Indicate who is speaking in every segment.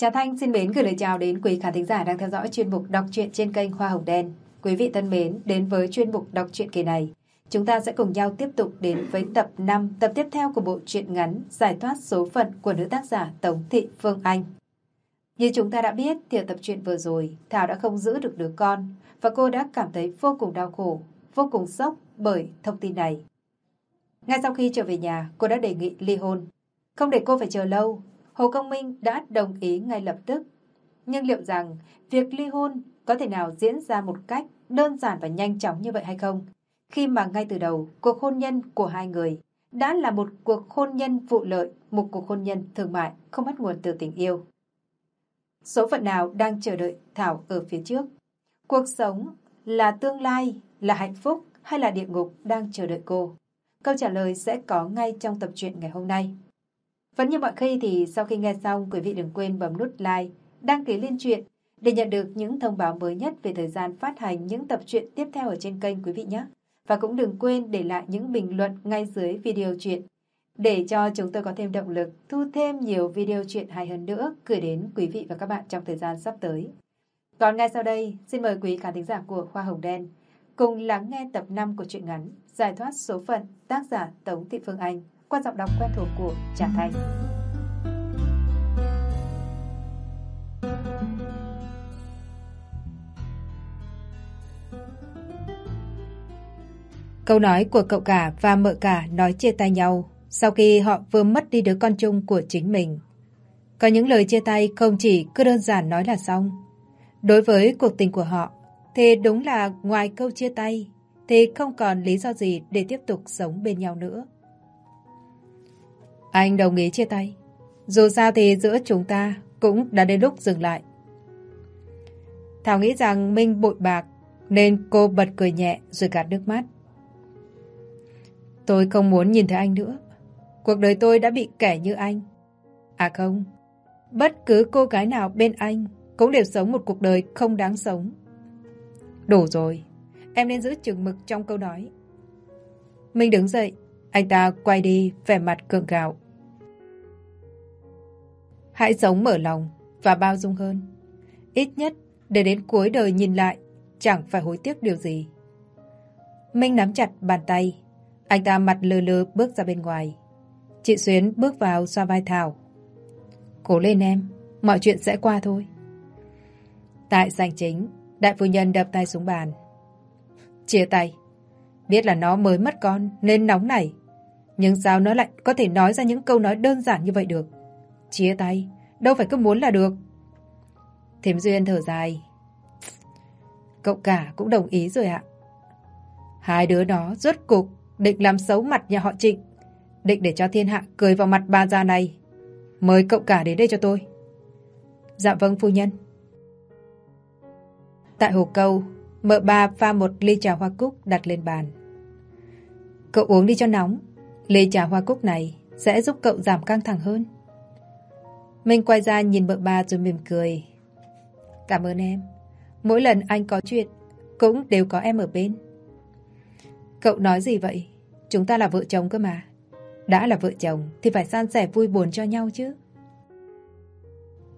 Speaker 1: Trà Thanh xin mến gửi lời chào đến quý khán thính giả đang theo dõi chuyên mục đọc truyện trên kênh Hoa Hồng Đen. Quý vị thân mến, đến với chuyên mục đọc truyện kỳ này, chúng ta sẽ cùng nhau tiếp tục đến với tập 5, tập tiếp theo của bộ truyện ngắn Giải thoát số phận của nữ tác giả Tống Thị Phương Anh. Như chúng ta đã biết, thì ở tập truyện vừa rồi, Thảo đã không giữ được đứa con và cô đã cảm thấy vô cùng đau khổ, vô cùng sốc bởi thông tin này. Ngay sau khi trở về nhà, cô đã đề nghị ly hôn. Không để cô phải chờ lâu, Hồ Công Minh đã đồng ý ngay lập tức. Nhưng liệu rằng việc ly hôn có thể nào diễn ra một cách đơn giản và nhanh chóng như vậy hay không? Khi mà ngay từ đầu, cuộc hôn nhân của hai người đã là một cuộc hôn nhân vụ lợi, một cuộc hôn nhân thương mại không bắt nguồn từ tình yêu. Số phận nào đang chờ đợi Thảo ở phía trước? Cuộc sống là tương lai, là hạnh phúc hay là địa ngục đang chờ đợi cô? Câu trả lời sẽ có ngay trong tập truyện ngày hôm nay. Vẫn như mọi khi thì sau khi nghe xong, quý vị đừng quên bấm nút like, đăng ký liên truyện để nhận được những thông báo mới nhất về thời gian phát hành những tập truyện tiếp theo ở trên kênh quý vị nhé. Và cũng đừng quên để lại những bình luận ngay dưới video truyện để cho chúng tôi có thêm động lực thu thêm nhiều video truyện hay hơn nữa gửi đến quý vị và các bạn trong thời gian sắp tới. Còn ngay sau đây, xin mời quý khán thính giả của Khoa Hồng Đen cùng lắng nghe tập 5 của truyện ngắn Giải thoát số phận tác giả Tống Thị Phương Anh qua giọng đọc quen thuộc của Trà thành Câu nói của cậu cả và mợ cả nói chia tay nhau sau khi họ vừa mất đi đứa con chung của chính mình. Có những lời chia tay không chỉ cứ đơn giản nói là xong. Đối với cuộc tình của họ, thì đúng là ngoài câu chia tay, thì không còn lý do gì để tiếp tục sống bên nhau nữa. Anh đồng ý chia tay. Dù sao thì giữa chúng ta cũng đã đến lúc dừng lại. Thảo nghĩ rằng Minh bội bạc nên cô bật cười nhẹ rồi gạt nước mắt. Tôi không muốn nhìn thấy anh nữa. Cuộc đời tôi đã bị kẻ như anh. À không, bất cứ cô gái nào bên anh cũng đều sống một cuộc đời không đáng sống. Đủ rồi, em nên giữ chừng mực trong câu nói. Minh đứng dậy, anh ta quay đi vẻ mặt cường gạo. Hãy sống mở lòng và bao dung hơn. Ít nhất để đến cuối đời nhìn lại chẳng phải hối tiếc điều gì. Minh nắm chặt bàn tay. Anh ta mặt lơ lơ bước ra bên ngoài. Chị Xuyến bước vào xoa vai Thảo. Cố lên em, mọi chuyện sẽ qua thôi. Tại sảnh chính, đại phu nhân đập tay xuống bàn. Chia tay. Biết là nó mới mất con nên nóng nảy. Nhưng sao nó lại có thể nói ra những câu nói đơn giản như vậy được? Chia tay, đâu phải cứ muốn là được. Thím Duyên thở dài. Cậu cả cũng đồng ý rồi ạ. Hai đứa đó rốt cục định làm xấu mặt nhà họ Trịnh. Định để cho thiên hạ cười vào mặt bà già này. Mời cậu cả đến đây cho tôi. Dạ vâng phu nhân. Tại hồ câu, mợ ba pha một ly trà hoa cúc đặt lên bàn. Cậu uống đi cho nóng. Ly trà hoa cúc này sẽ giúp cậu giảm căng thẳng hơn. Minh quay ra nhìn vợ ba rồi mỉm cười. Cảm ơn em. Mỗi lần anh có chuyện, cũng đều có em ở bên. Cậu nói gì vậy? Chúng ta là vợ chồng cơ mà. Đã là vợ chồng thì phải san sẻ vui buồn cho nhau chứ.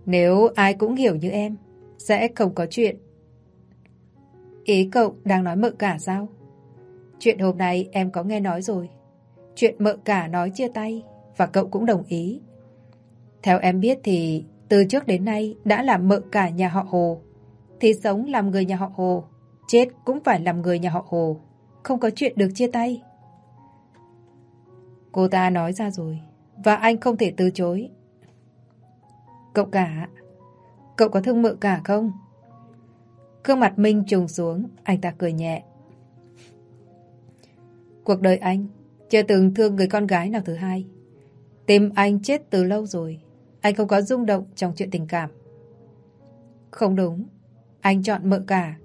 Speaker 1: Nếu ai cũng hiểu như em, sẽ không có chuyện. Ý cậu đang nói mợ cả sao? Chuyện hôm nay em có nghe nói rồi. Chuyện mợ cả nói chia tay và cậu cũng đồng ý. Theo em biết thì từ trước đến nay đã là mợ cả nhà họ Hồ. Thì sống làm người nhà họ Hồ, chết cũng phải làm người nhà họ Hồ. Không có chuyện được chia tay. Cô ta nói ra rồi, và anh không thể từ chối. Cậu cả, cậu có thương mợ cả không? Gương mặt Minh trùng xuống, anh ta cười nhẹ. Cuộc đời anh chưa từng thương người con gái nào thứ hai. Tim anh chết từ lâu rồi. Anh không có rung động trong chuyện tình cảm. Không đúng. Anh chọn mợ cả.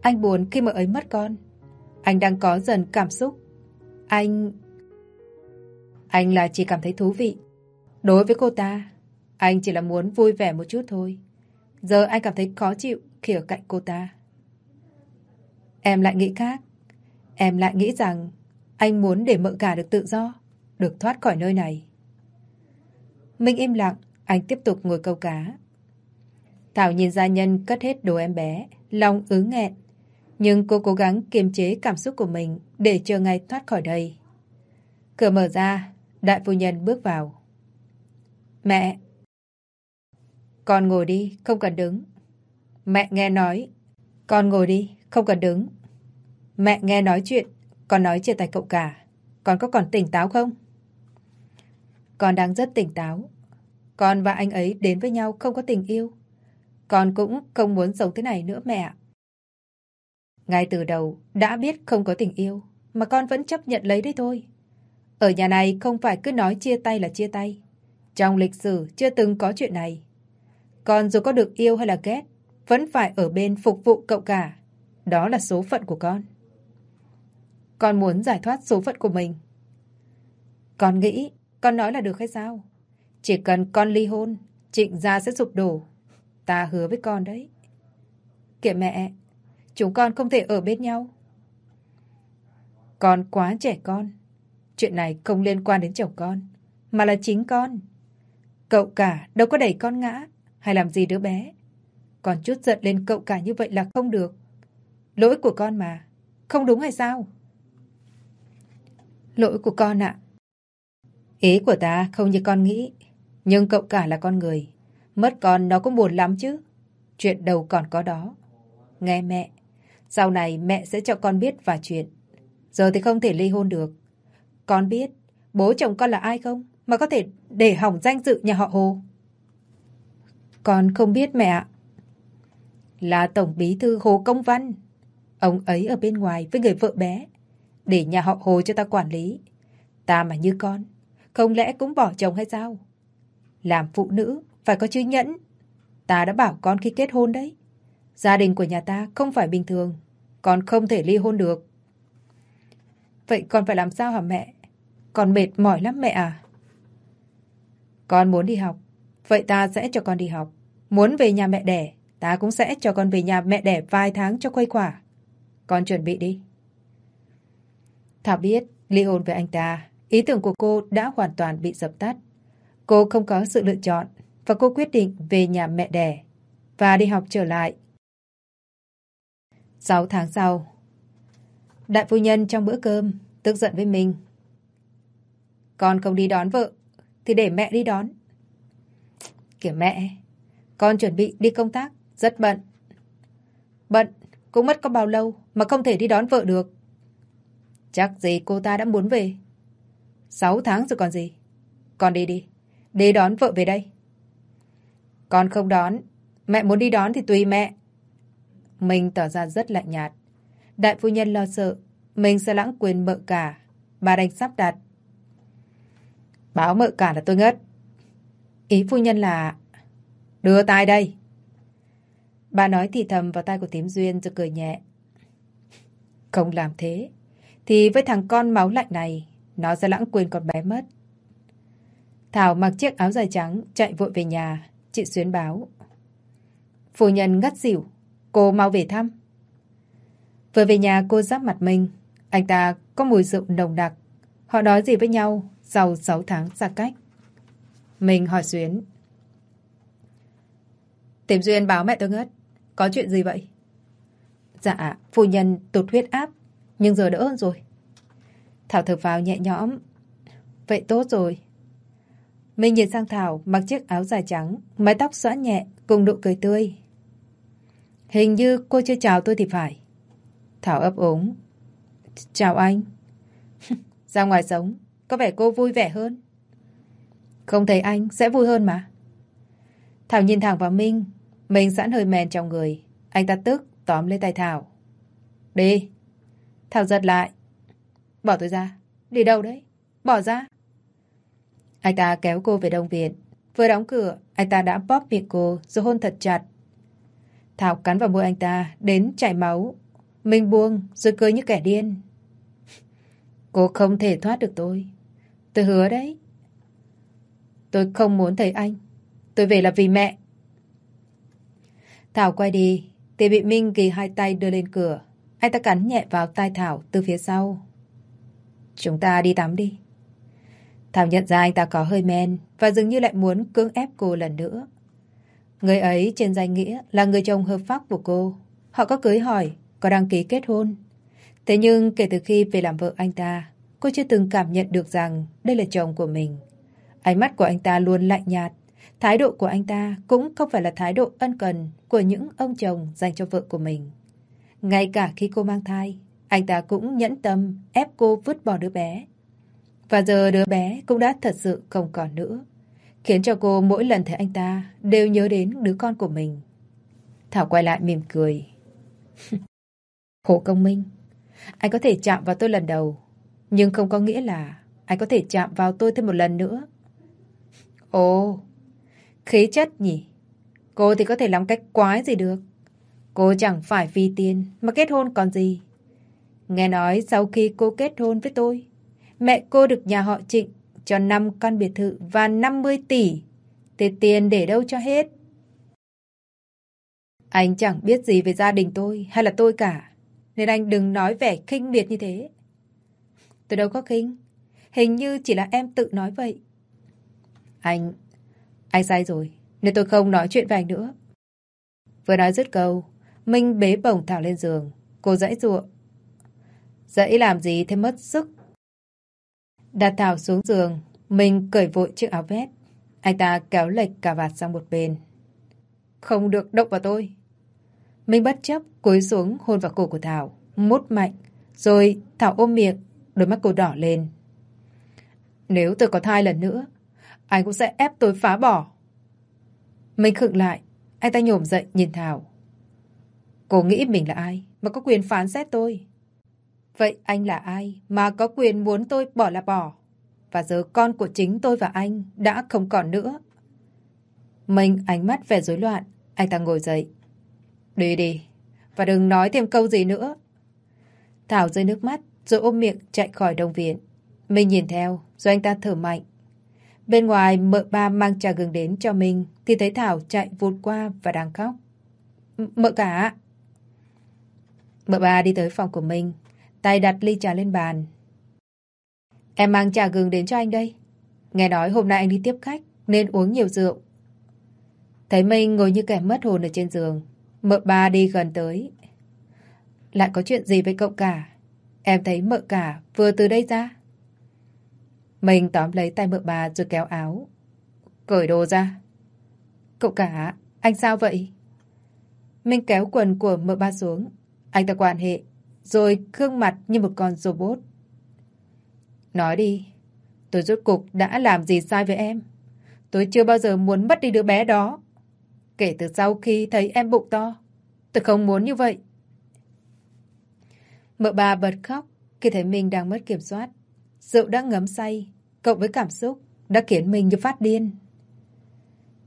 Speaker 1: Anh buồn khi mợ ấy mất con. Anh đang có dần cảm xúc. Anh... Anh là chỉ cảm thấy thú vị. Đối với cô ta, anh chỉ là muốn vui vẻ một chút thôi. Giờ anh cảm thấy khó chịu khi ở cạnh cô ta. Em lại nghĩ khác. Em lại nghĩ rằng anh muốn để mợ cả được tự do, được thoát khỏi nơi này. Minh im lặng, anh tiếp tục ngồi câu cá. Thảo nhìn gia nhân cất hết đồ em bé, lòng ứ nghẹn. Nhưng cô cố gắng kiềm chế cảm xúc của mình để chờ ngày thoát khỏi đây. Cửa mở ra, đại phu nhân bước vào. Mẹ! Con ngồi đi, không cần đứng. Mẹ nghe nói. Con ngồi đi, không cần đứng. Mẹ nghe nói chuyện, con nói chia tay cậu cả. Con có còn tỉnh táo không? Con đang rất tỉnh táo. Con và anh ấy đến với nhau không có tình yêu. Con cũng không muốn sống thế này nữa, mẹ Ngay từ đầu, đã biết không có tình yêu, mà con vẫn chấp nhận lấy đấy thôi. Ở nhà này không phải cứ nói chia tay là chia tay. Trong lịch sử chưa từng có chuyện này. Con dù có được yêu hay là ghét, vẫn phải ở bên phục vụ cậu cả. Đó là số phận của con. Con muốn giải thoát số phận của mình. Con nghĩ con nói là được hay sao? Chỉ cần con ly hôn, trịnh gia sẽ sụp đổ. Ta hứa với con đấy. kệ mẹ, chúng con không thể ở bên nhau. Con quá trẻ con. Chuyện này không liên quan đến chồng con, mà là chính con. Cậu cả đâu có đẩy con ngã, hay làm gì đứa bé. Còn chút giận lên cậu cả như vậy là không được. Lỗi của con mà. Không đúng hay sao? Lỗi của con ạ. Ý của ta không như con nghĩ. Nhưng cậu cả là con người. Mất con nó cũng buồn lắm chứ. Chuyện đầu còn có đó. Nghe mẹ. Sau này mẹ sẽ cho con biết và chuyện. Giờ thì không thể ly hôn được. Con biết, bố chồng con là ai không? Mà có thể để hỏng danh dự nhà họ Hồ. Con không biết mẹ ạ. Là Tổng Bí Thư Hồ Công Văn. Ông ấy ở bên ngoài với người vợ bé. Để nhà họ Hồ cho ta quản lý. Ta mà như con. Không lẽ cũng bỏ chồng hay sao? Làm phụ nữ phải có chữ nhẫn. Ta đã bảo con khi kết hôn đấy. Gia đình của nhà ta không phải bình thường. Con không thể ly hôn được. Vậy con phải làm sao hả mẹ? Con mệt mỏi lắm mẹ à? Con muốn đi học. Vậy ta sẽ cho con đi học. Muốn về nhà mẹ đẻ, ta cũng sẽ cho con về nhà mẹ đẻ vài tháng cho quay quả. Con chuẩn bị đi. Thảo biết ly hôn với anh ta, ý tưởng của cô đã hoàn toàn bị dập tắt. Cô không có sự lựa chọn và cô quyết định về nhà mẹ đẻ và đi học trở lại. 6 tháng sau, đại phu nhân trong bữa cơm tức giận với mình. Con không đi đón vợ thì để mẹ đi đón. Kìa mẹ, con chuẩn bị đi công tác, rất bận. Bận, cũng mất có bao lâu mà không thể đi đón vợ được. Chắc gì cô ta đã muốn về. 6 tháng rồi còn gì. Con đi đi. Đi đón vợ về đây. Con không đón. Mẹ muốn đi đón thì tùy mẹ. Mình tỏ ra rất lạnh nhạt. Đại phu nhân lo sợ. Mình sẽ lãng quyền mợ cả. Bà đành sắp đặt. Báo mợ cả là tôi ngất. Ý phu nhân là... Đưa tay đây. Bà nói thì thầm vào tay của tím duyên rồi cười nhẹ. Không làm thế. Thì với thằng con máu lạnh này, nó sẽ lãng quên con bé mất. Thảo mặc chiếc áo dài trắng, chạy vội về nhà. Chị Xuyến báo. Phu nhân ngất xỉu. Cô mau về thăm. Vừa về nhà cô giáp mặt mình. Anh ta có mùi rượu nồng đặc. Họ nói gì với nhau sau 6 tháng xa cách. Mình hỏi Xuyến. Tìm Duyên báo mẹ tôi ngất. Có chuyện gì vậy? Dạ, phu nhân tụt huyết áp. Nhưng giờ đỡ hơn rồi. Thảo thở vào nhẹ nhõm. Vậy tốt rồi. Mình nhìn sang Thảo mặc chiếc áo dài trắng, mái tóc xõa nhẹ cùng độ cười tươi. Hình như cô chưa chào tôi thì phải. Thảo ấp ống. Chào anh. Ra ngoài sống, có vẻ cô vui vẻ hơn. Không thấy anh sẽ vui hơn mà. Thảo nhìn thẳng vào Minh, mình sẵn hơi mèn trong người. Anh ta tức tóm lấy tay Thảo. Đi. Thảo giật lại. Bỏ tôi ra. Đi đâu đấy? Bỏ ra. Anh ta kéo cô về đông viện. Vừa đóng cửa, anh ta đã bóp miệng cô rồi hôn thật chặt. Thảo cắn vào môi anh ta, đến chảy máu. Mình buông, rồi cười như kẻ điên. Cô không thể thoát được tôi. Tôi hứa đấy. Tôi không muốn thấy anh. Tôi về là vì mẹ. Thảo quay đi, thì bị Minh ghi hai tay đưa lên cửa. Anh ta cắn nhẹ vào tai Thảo từ phía sau. Chúng ta đi tắm đi. Thảo nhận ra anh ta có hơi men và dường như lại muốn cưỡng ép cô lần nữa. Người ấy trên danh nghĩa là người chồng hợp pháp của cô. Họ có cưới hỏi, có đăng ký kết hôn. Thế nhưng kể từ khi về làm vợ anh ta, cô chưa từng cảm nhận được rằng đây là chồng của mình. Ánh mắt của anh ta luôn lạnh nhạt. Thái độ của anh ta cũng không phải là thái độ ân cần của những ông chồng dành cho vợ của mình. Ngay cả khi cô mang thai, anh ta cũng nhẫn tâm ép cô vứt bỏ đứa bé. Và giờ đứa bé cũng đã thật sự không còn nữa. Khiến cho cô mỗi lần thấy anh ta đều nhớ đến đứa con của mình. Thảo quay lại mỉm cười. Hồ Công Minh, anh có thể chạm vào tôi lần đầu, nhưng không có nghĩa là anh có thể chạm vào tôi thêm một lần nữa. Ồ, khí chất nhỉ? Cô thì có thể làm cách quái gì được. Cô chẳng phải vì tiền mà kết hôn còn gì. Nghe nói sau khi cô kết hôn với tôi, mẹ cô được nhà họ trịnh cho 5 căn biệt thự và 50 tỷ. Thì tiền để đâu cho hết. Anh chẳng biết gì về gia đình tôi hay là tôi cả. Nên anh đừng nói vẻ khinh miệt như thế. Tôi đâu có khinh. Hình như chỉ là em tự nói vậy. Anh... Anh sai rồi. Nên tôi không nói chuyện với anh nữa. Vừa nói dứt câu, Minh bế bổng Thảo lên giường. Cô dãy ruộng. Dãy làm gì thế mất sức. Đặt Thảo xuống giường, Minh cởi vội chiếc áo vest. Anh ta kéo lệch cà vạt sang một bên. Không được động vào tôi. Minh bất chấp cúi xuống hôn vào cổ của Thảo, mút mạnh, rồi Thảo ôm miệng, đôi mắt cô đỏ lên. Nếu tôi có thai lần nữa, anh cũng sẽ ép tôi phá bỏ. Minh khựng lại, anh ta nhổm dậy nhìn Thảo. Cô nghĩ mình là ai mà có quyền phán xét tôi? Vậy anh là ai mà có quyền muốn tôi bỏ là bỏ? Và giờ con của chính tôi và anh đã không còn nữa. mình ánh mắt vẻ rối loạn, anh ta ngồi dậy. Đi đi, và đừng nói thêm câu gì nữa. Thảo rơi nước mắt, rồi ôm miệng chạy khỏi đồng viện. mình nhìn theo, rồi anh ta thở mạnh. Bên ngoài, mợ ba mang trà gừng đến cho mình, thì thấy Thảo chạy vụt qua và đang khóc. Mợ cả! Mợ ba đi tới phòng của mình, tay đặt ly trà lên bàn. Em mang trà gừng đến cho anh đây. Nghe nói hôm nay anh đi tiếp khách, nên uống nhiều rượu. Thấy Minh ngồi như kẻ mất hồn ở trên giường, Mợ ba đi gần tới. Lại có chuyện gì với cậu cả? Em thấy mợ cả vừa từ đây ra. Mình tóm lấy tay mợ bà rồi kéo áo. Cởi đồ ra. Cậu cả, anh sao vậy? Minh kéo quần của mợ ba xuống. Anh ta quan hệ, rồi gương mặt như một con robot. Nói đi, tôi rốt cục đã làm gì sai với em? Tôi chưa bao giờ muốn mất đi đứa bé đó. Kể từ sau khi thấy em bụng to, tôi không muốn như vậy. Mợ bà bật khóc khi thấy mình đang mất kiểm soát. Rượu đã ngấm say, cộng với cảm xúc, đã khiến mình như phát điên.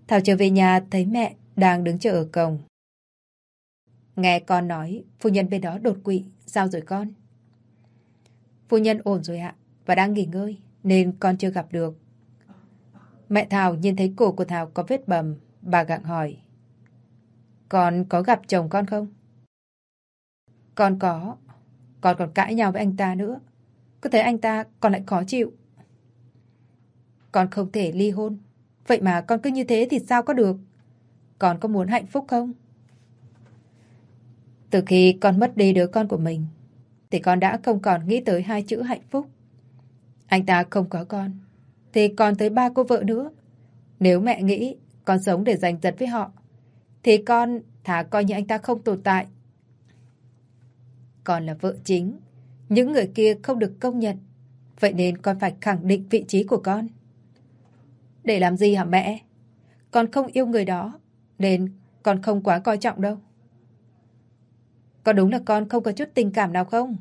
Speaker 1: Thảo trở về nhà thấy mẹ đang đứng chờ ở cổng. Nghe con nói, phu nhân bên đó đột quỵ, sao rồi con? Phu nhân ổn rồi ạ, và đang nghỉ ngơi, nên con chưa gặp được. Mẹ Thảo nhìn thấy cổ của Thảo có vết bầm, bà gặng hỏi. Con có gặp chồng con không? Con có. Con còn cãi nhau với anh ta nữa. Cứ thấy anh ta còn lại khó chịu. Con không thể ly hôn. Vậy mà con cứ như thế thì sao có được? Con có muốn hạnh phúc không? Từ khi con mất đi đứa con của mình, thì con đã không còn nghĩ tới hai chữ hạnh phúc. Anh ta không có con, thì còn tới ba cô vợ nữa. Nếu mẹ nghĩ con sống để giành giật với họ, thì con thà coi như anh ta không tồn tại. Con là vợ chính, những người kia không được công nhận, vậy nên con phải khẳng định vị trí của con. Để làm gì hả mẹ? Con không yêu người đó, nên con không quá coi trọng đâu. Có đúng là con không có chút tình cảm nào không?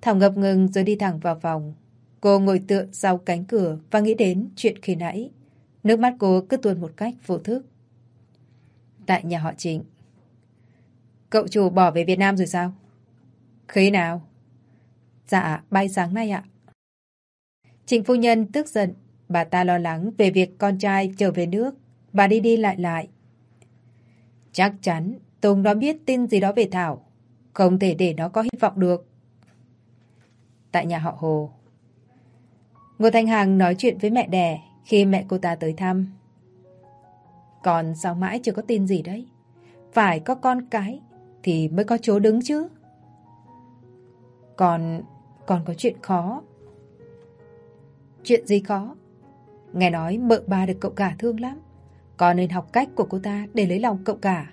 Speaker 1: Thảo ngập ngừng rồi đi thẳng vào phòng. Cô ngồi tựa sau cánh cửa và nghĩ đến chuyện khi nãy. Nước mắt cô cứ tuôn một cách vô thức. Tại nhà họ Trịnh. Cậu chủ bỏ về Việt Nam rồi sao? Khi nào? Dạ, bay sáng nay ạ. Trịnh phu nhân tức giận. Bà ta lo lắng về việc con trai trở về nước. Bà đi đi lại lại. Chắc chắn Tùng nó biết tin gì đó về Thảo. Không thể để nó có hy vọng được. Tại nhà họ Hồ. Ngô Thanh Hằng nói chuyện với mẹ đẻ khi mẹ cô ta tới thăm. Còn sao mãi chưa có tin gì đấy? Phải có con cái thì mới có chỗ đứng chứ. Còn... còn có chuyện khó. Chuyện gì khó? Nghe nói mợ ba được cậu cả thương lắm. Con nên học cách của cô ta để lấy lòng cậu cả.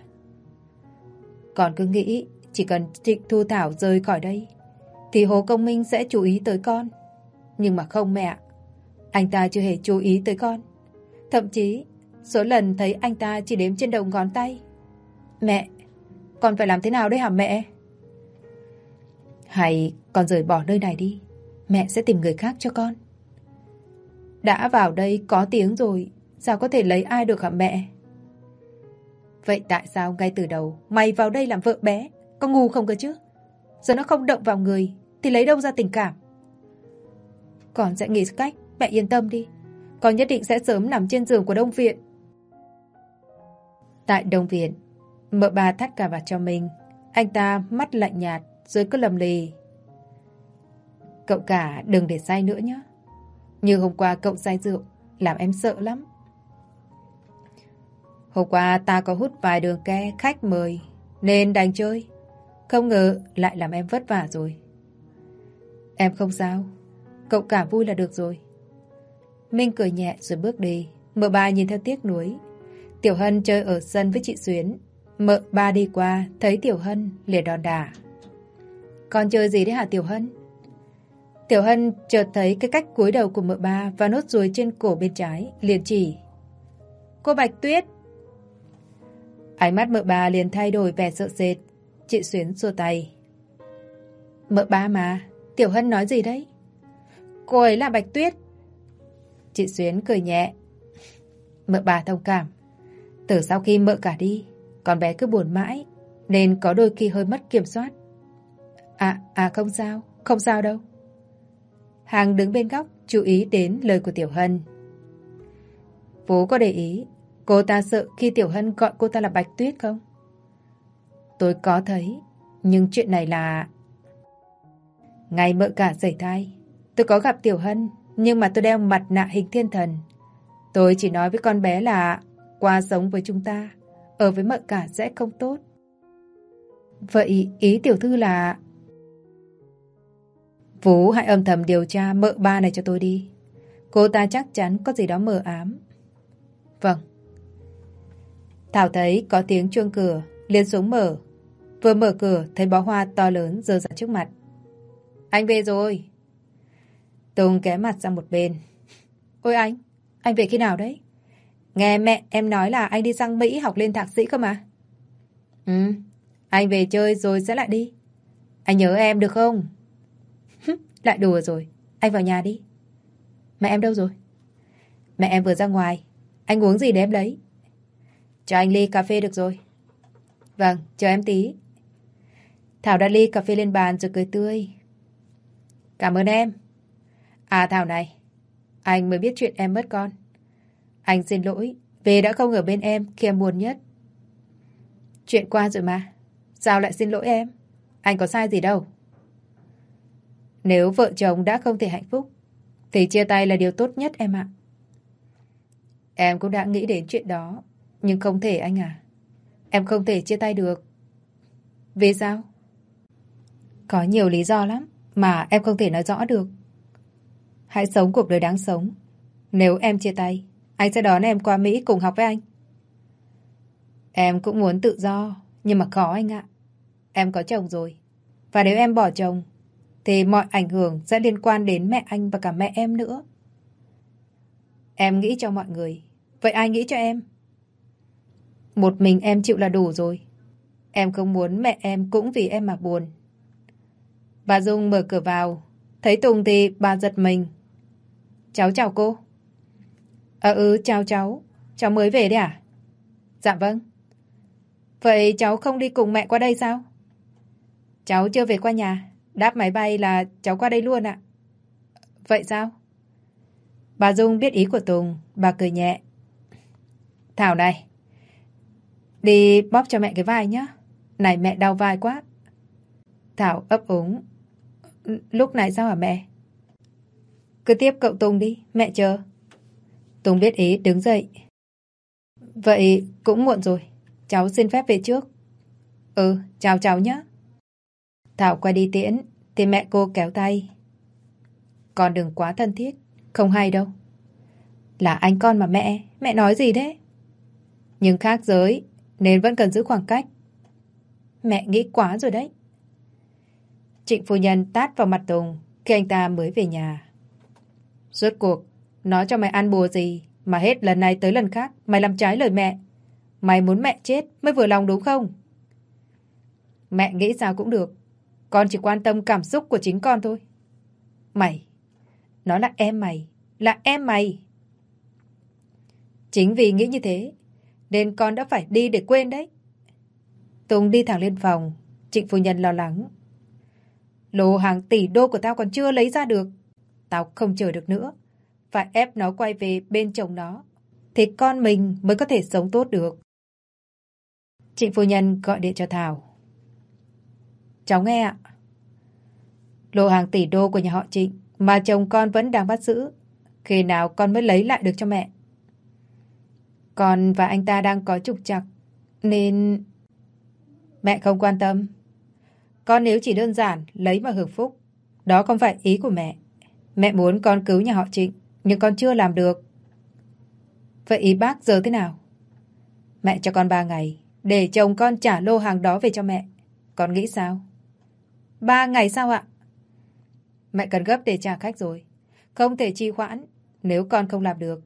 Speaker 1: Con cứ nghĩ chỉ cần Trịnh Thu Thảo rời khỏi đây thì Hồ Công Minh sẽ chú ý tới con. Nhưng mà không mẹ. Anh ta chưa hề chú ý tới con. Thậm chí số lần thấy anh ta chỉ đếm trên đầu ngón tay. Mẹ, con phải làm thế nào đây hả mẹ? Hay con rời bỏ nơi này đi. Mẹ sẽ tìm người khác cho con. Đã vào đây có tiếng rồi, sao có thể lấy ai được hả mẹ? Vậy tại sao ngay từ đầu mày vào đây làm vợ bé? Có ngu không cơ chứ? Giờ nó không động vào người thì lấy đâu ra tình cảm? Con sẽ nghĩ cách, mẹ yên tâm đi. Con nhất định sẽ sớm nằm trên giường của Đông Viện. Tại Đông Viện, mợ bà thắt cà vạt cho mình. Anh ta mắt lạnh nhạt, rồi cứ lầm lì. Cậu cả đừng để say nữa nhé. Như hôm qua cậu say rượu, làm em sợ lắm. Hôm qua ta có hút vài đường ke khách mời, nên đành chơi. Không ngờ lại làm em vất vả rồi. Em không sao, cậu cả vui là được rồi. Minh cười nhẹ rồi bước đi. Mợ ba nhìn theo tiếc nuối. Tiểu Hân chơi ở sân với chị Xuyến. Mợ ba đi qua, thấy Tiểu Hân liền đòn đả. Con chơi gì đấy hả Tiểu Hân? Tiểu Hân chợt thấy cái cách cúi đầu của mợ ba và nốt ruồi trên cổ bên trái, liền chỉ. Cô Bạch Tuyết! Ánh mắt mợ ba liền thay đổi vẻ sợ sệt. Chị Xuyến xua tay. Mợ ba mà, Tiểu Hân nói gì đấy? Cô ấy là Bạch Tuyết. Chị Xuyến cười nhẹ. Mợ bà thông cảm. Từ sau khi mợ cả đi, con bé cứ buồn mãi, nên có đôi khi hơi mất kiểm soát. À, à không sao, không sao đâu. Hàng đứng bên góc, chú ý đến lời của Tiểu Hân. Phú có để ý, cô ta sợ khi Tiểu Hân gọi cô ta là Bạch Tuyết không? Tôi có thấy, nhưng chuyện này là... Ngày mợ cả xảy thai, tôi có gặp Tiểu Hân, nhưng mà tôi đeo mặt nạ hình thiên thần. Tôi chỉ nói với con bé là qua sống với chúng ta, ở với mợ cả sẽ không tốt. Vậy ý tiểu thư là... Vũ hãy âm thầm điều tra mợ ba này cho tôi đi. Cô ta chắc chắn có gì đó mờ ám. Vâng. Thảo thấy có tiếng chuông cửa, liền xuống mở. Vừa mở cửa, thấy bó hoa to lớn rơi ra trước mặt. Anh về rồi. Tùng ké mặt sang một bên. Ôi anh, anh về khi nào đấy? Nghe mẹ em nói là anh đi sang Mỹ học lên thạc sĩ cơ mà. Ừ, anh về chơi rồi sẽ lại đi. Anh nhớ em được không? lại đùa rồi. Anh vào nhà đi. Mẹ em đâu rồi? Mẹ em vừa ra ngoài. Anh uống gì để em lấy? Cho anh ly cà phê được rồi. Vâng, chờ em tí. Thảo đặt ly cà phê lên bàn rồi cười tươi. Cảm ơn em. À Thảo này, anh mới biết chuyện em mất con. Anh xin lỗi, về đã không ở bên em khi em buồn nhất. Chuyện qua rồi mà, sao lại xin lỗi em? Anh có sai gì đâu. Nếu vợ chồng đã không thể hạnh phúc, thì chia tay là điều tốt nhất em ạ. Em cũng đã nghĩ đến chuyện đó, nhưng không thể anh à. Em không thể chia tay được. Vì sao? Có nhiều lý do lắm mà em không thể nói rõ được. Hãy sống cuộc đời đáng sống. Nếu em chia tay, anh sẽ đón em qua Mỹ cùng học với anh. Em cũng muốn tự do, nhưng mà khó anh ạ. Em có chồng rồi. Và nếu em bỏ chồng, thì mọi ảnh hưởng sẽ liên quan đến mẹ anh và cả mẹ em nữa. Em nghĩ cho mọi người. Vậy ai nghĩ cho em? Một mình em chịu là đủ rồi. Em không muốn mẹ em cũng vì em mà buồn. Bà Dung mở cửa vào. Thấy Tùng thì bà giật mình. Cháu chào cô. Ờ ừ, chào cháu. Cháu mới về đấy à? Dạ vâng. Vậy cháu không đi cùng mẹ qua đây sao? Cháu chưa về qua nhà. Đáp máy bay là cháu qua đây luôn ạ. Vậy sao? Bà Dung biết ý của Tùng, bà cười nhẹ. Thảo này, đi bóp cho mẹ cái vai nhá, Này mẹ đau vai quá. Thảo ấp úng. Lúc này sao hả mẹ? Cứ tiếp cậu Tùng đi, mẹ chờ. Tùng biết ý đứng dậy. Vậy cũng muộn rồi. Cháu xin phép về trước. Ừ, chào cháu nhé. Thảo quay đi tiễn, thì mẹ cô kéo tay. Con đừng quá thân thiết, không hay đâu. Là anh con mà mẹ, mẹ nói gì thế? Nhưng khác giới, nên vẫn cần giữ khoảng cách. Mẹ nghĩ quá rồi đấy. Trịnh phu nhân tát vào mặt Tùng khi anh ta mới về nhà. Rốt cuộc, nói cho mày ăn bùa gì mà hết lần này tới lần khác mày làm trái lời mẹ. Mày muốn mẹ chết mới vừa lòng đúng không? Mẹ nghĩ sao cũng được. Con chỉ quan tâm cảm xúc của chính con thôi. Mày, nó là em mày, là em mày. Chính vì nghĩ như thế, nên con đã phải đi để quên đấy. Tùng đi thẳng lên phòng, trịnh phu nhân lo lắng. Lô hàng tỷ đô của tao còn chưa lấy ra được. Tao không chờ được nữa. Phải ép nó quay về bên chồng nó. Thì con mình mới có thể sống tốt được. Trịnh phu nhân gọi điện cho Thảo. Cháu nghe ạ. Lô hàng tỷ đô của nhà họ Trịnh mà chồng con vẫn đang bắt giữ. Khi nào con mới lấy lại được cho mẹ? Con và anh ta đang có trục trặc nên... Mẹ không quan tâm. Con nếu chỉ đơn giản lấy mà hưởng phúc, đó không phải ý của mẹ. Mẹ muốn con cứu nhà họ Trịnh, nhưng con chưa làm được. Vậy ý bác giờ thế nào? Mẹ cho con ba ngày, để chồng con trả lô hàng đó về cho mẹ. Con nghĩ sao? Ba ngày sao ạ? Mẹ cần gấp để trả khách rồi. Không thể trì hoãn. Nếu con không làm được,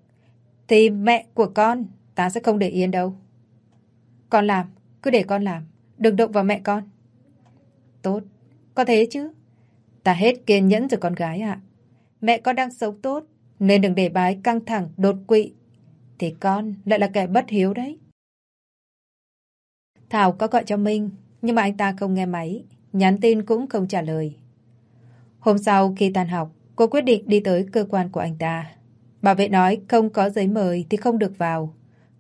Speaker 1: thì mẹ của con ta sẽ không để yên đâu. Con làm, cứ để con làm. Đừng động vào mẹ con. Tốt, có thế chứ. Ta hết kiên nhẫn rồi con gái ạ. Mẹ con đang sống tốt, nên đừng để bái căng thẳng, đột quỵ. Thì con lại là kẻ bất hiếu đấy. Thảo có gọi cho Minh, nhưng mà anh ta không nghe máy, nhắn tin cũng không trả lời. Hôm sau khi tan học, cô quyết định đi tới cơ quan của anh ta. Bảo vệ nói không có giấy mời thì không được vào.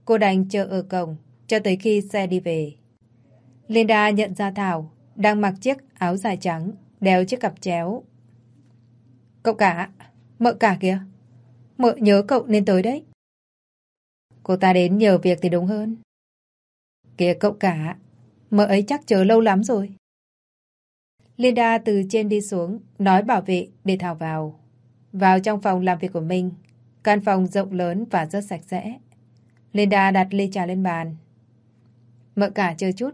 Speaker 1: Cô đành chờ ở cổng, cho tới khi xe đi về. Linda nhận ra Thảo đang mặc chiếc áo dài trắng, đeo chiếc cặp chéo. Cậu cả, mợ cả kìa. Mợ nhớ cậu nên tới đấy. Cô ta đến nhờ việc thì đúng hơn. Kìa cậu cả, mợ ấy chắc chờ lâu lắm rồi. Linda từ trên đi xuống, nói bảo vệ để Thảo vào. Vào trong phòng làm việc của mình, căn phòng rộng lớn và rất sạch sẽ. Linda đặt ly trà lên bàn. Mợ cả chờ chút,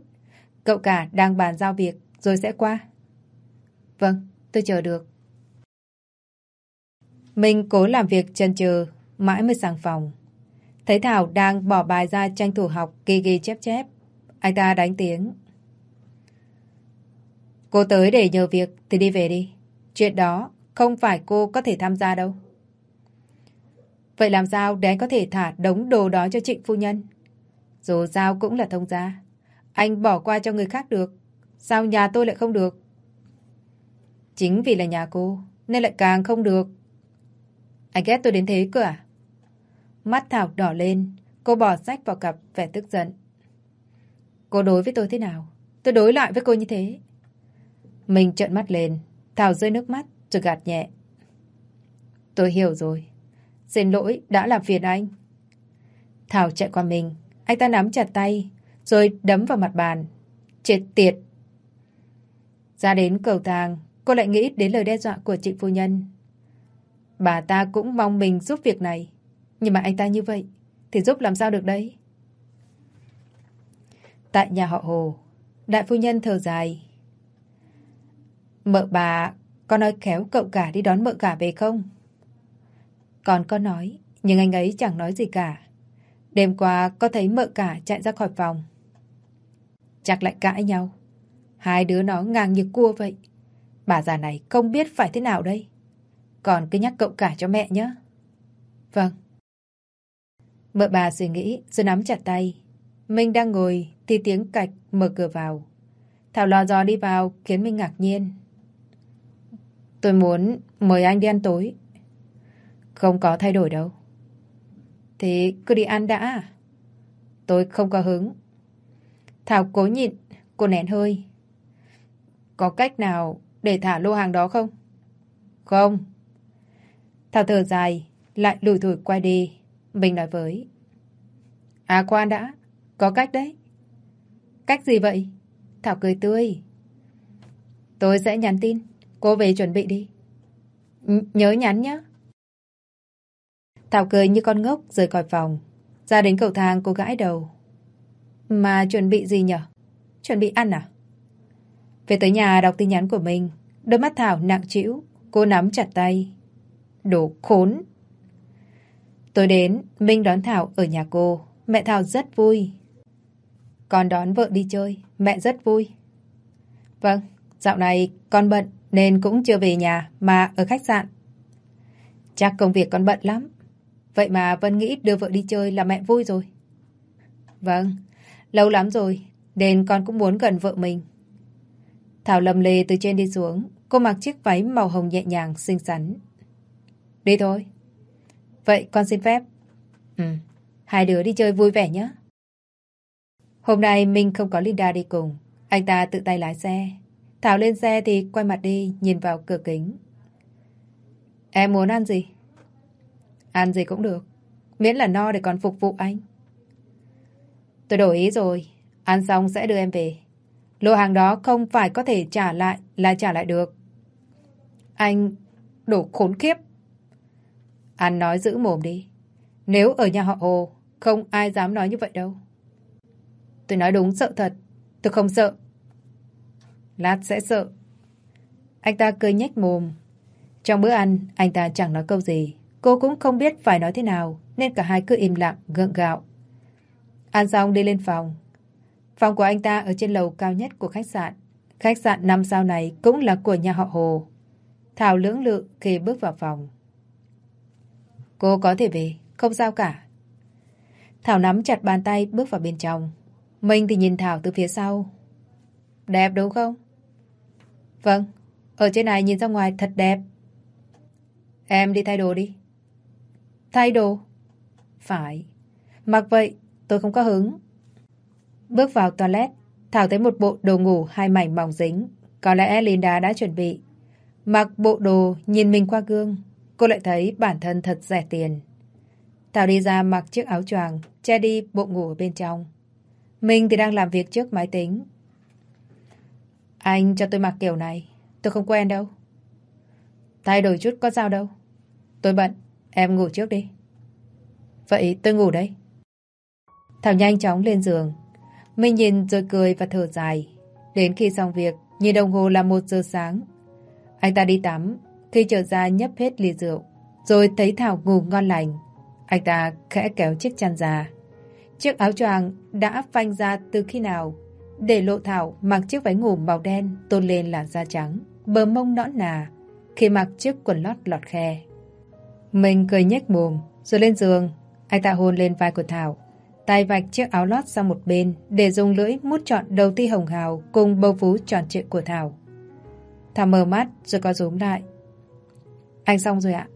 Speaker 1: cậu cả đang bàn giao việc rồi sẽ qua. Vâng, tôi chờ được. Mình cố làm việc chân chừ, mãi mới sang phòng. Thấy Thảo đang bỏ bài ra tranh thủ học ghi ghi chép chép. Anh ta đánh tiếng. Cô tới để nhờ việc thì đi về đi. Chuyện đó không phải cô có thể tham gia đâu. Vậy làm sao để anh có thể thả đống đồ đó cho trịnh phu nhân? Dù sao cũng là thông gia. Anh bỏ qua cho người khác được. Sao nhà tôi lại không được? Chính vì là nhà cô, nên lại càng không được. Anh ghét tôi đến thế cơ à? Mắt Thảo đỏ lên, cô bỏ sách vào cặp vẻ tức giận. Cô đối với tôi thế nào? Tôi đối lại với cô như thế. Mình trợn mắt lên, Thảo rơi nước mắt rồi gạt nhẹ. Tôi hiểu rồi. Xin lỗi đã làm phiền anh. Thảo chạy qua mình, anh ta nắm chặt tay, rồi đấm vào mặt bàn. Chết tiệt! Ra đến cầu thang, cô lại nghĩ đến lời đe dọa của chị phu nhân. Bà ta cũng mong mình giúp việc này. Nhưng mà anh ta như vậy, thì giúp làm sao được đấy? Tại nhà họ Hồ, đại phu nhân thở dài. Mợ bà, con nói khéo cậu cả đi đón mợ cả về không? Còn có nói, nhưng anh ấy chẳng nói gì cả. Đêm qua có thấy mợ cả chạy ra khỏi phòng. Chắc lại cãi nhau. Hai đứa nó ngang như cua vậy. Bà già này không biết phải thế nào đây. Còn cứ nhắc cậu cả cho mẹ nhé. Vâng. Mợ bà suy nghĩ rồi nắm chặt tay. Minh đang ngồi thì tiếng cạch mở cửa vào. Thảo lò dò đi vào khiến Minh ngạc nhiên. Tôi muốn mời anh đi ăn tối. Không có thay đổi đâu. Thì cứ đi ăn đã. Tôi không có hứng. Thảo cố nhịn, cô nén hơi. Có cách nào để thả lô hàng đó không? Không. Thảo thở dài, lại lùi thủi quay đi. Mình nói với. À khoan đã, có cách đấy. Cách gì vậy? Thảo cười tươi. Tôi sẽ nhắn tin, cô về chuẩn bị đi. N nhớ nhắn nhé. Thảo cười như con ngốc rời khỏi phòng. Ra đến cầu thang cô gãi đầu. Mà chuẩn bị gì nhở? Chuẩn bị ăn à? Về tới nhà đọc tin nhắn của mình, đôi mắt Thảo nặng trĩu, cô nắm chặt tay. Đồ khốn! Tôi đến, Minh đón Thảo ở nhà cô. Mẹ Thảo rất vui. Con đón vợ đi chơi, mẹ rất vui. Vâng, dạo này con bận nên cũng chưa về nhà mà ở khách sạn. Chắc công việc con bận lắm. Vậy mà Vân nghĩ đưa vợ đi chơi là mẹ vui rồi. Vâng, lâu lắm rồi, nên con cũng muốn gần vợ mình. Thảo lầm lề từ trên đi xuống, cô mặc chiếc váy màu hồng nhẹ nhàng, xinh xắn. Đi thôi. Vậy con xin phép. Ừ, hai đứa đi chơi vui vẻ nhé. Hôm nay mình không có Linda đi cùng. Anh ta tự tay lái xe. Thảo lên xe thì quay mặt đi, nhìn vào cửa kính. Em muốn ăn gì? Ăn gì cũng được. Miễn là no để còn phục vụ anh. Tôi đổi ý rồi. Ăn xong sẽ đưa em về. Lô hàng đó không phải có thể trả lại là trả lại được. Anh đổ khốn kiếp. Anh nói giữ mồm đi. Nếu ở nhà họ Hồ, không ai dám nói như vậy đâu. Tôi nói đúng sợ thật. Tôi không sợ. Lát sẽ sợ. Anh ta cười nhếch mồm. Trong bữa ăn, anh ta chẳng nói câu gì. Cô cũng không biết phải nói thế nào, nên cả hai cứ im lặng, gượng gạo. An xong đi lên phòng. Phòng của anh ta ở trên lầu cao nhất của khách sạn. Khách sạn năm sao này cũng là của nhà họ Hồ. Thảo lưỡng lự khi bước vào phòng. Cô có thể về, không sao cả. Thảo nắm chặt bàn tay bước vào bên trong. Minh thì nhìn Thảo từ phía sau. Đẹp đúng không? Vâng, ở trên này nhìn ra ngoài thật đẹp. Em đi thay đồ đi. Thay đồ? Phải. Mặc vậy, tôi không có hứng. Bước vào toilet, Thảo thấy một bộ đồ ngủ hai mảnh mỏng dính. Có lẽ Linda đã chuẩn bị. Mặc bộ đồ, nhìn mình qua gương. Cô lại thấy bản thân thật rẻ tiền. Thảo đi ra mặc chiếc áo choàng, che đi bộ ngủ ở bên trong. Mình thì đang làm việc trước máy tính. Anh cho tôi mặc kiểu này. Tôi không quen đâu. Thay đổi chút có sao đâu. Tôi bận. Em ngủ trước đi. Vậy tôi ngủ đây. Thảo nhanh chóng lên giường. Mình nhìn rồi cười và thở dài. Đến khi xong việc, nhìn đồng hồ là một giờ sáng. Anh ta đi tắm. Khi trở ra nhấp hết ly rượu. Rồi thấy Thảo ngủ ngon lành. Anh ta khẽ kéo chiếc chăn ra. Chiếc áo choàng đã phanh ra từ khi nào. Để lộ Thảo mặc chiếc váy ngủ màu đen tôn lên làn da trắng. Bờ mông nõn nà. Khi mặc chiếc quần lót lọt khe. Mình cười nhếch mồm. Rồi lên giường. Anh ta hôn lên vai của Thảo. Tay vạch chiếc áo lót sang một bên để dùng lưỡi mút trọn đầu ti hồng hào cùng bầu vú tròn trịa của Thảo. Thảo mở mắt rồi có rúm lại. Anh xong rồi ạ?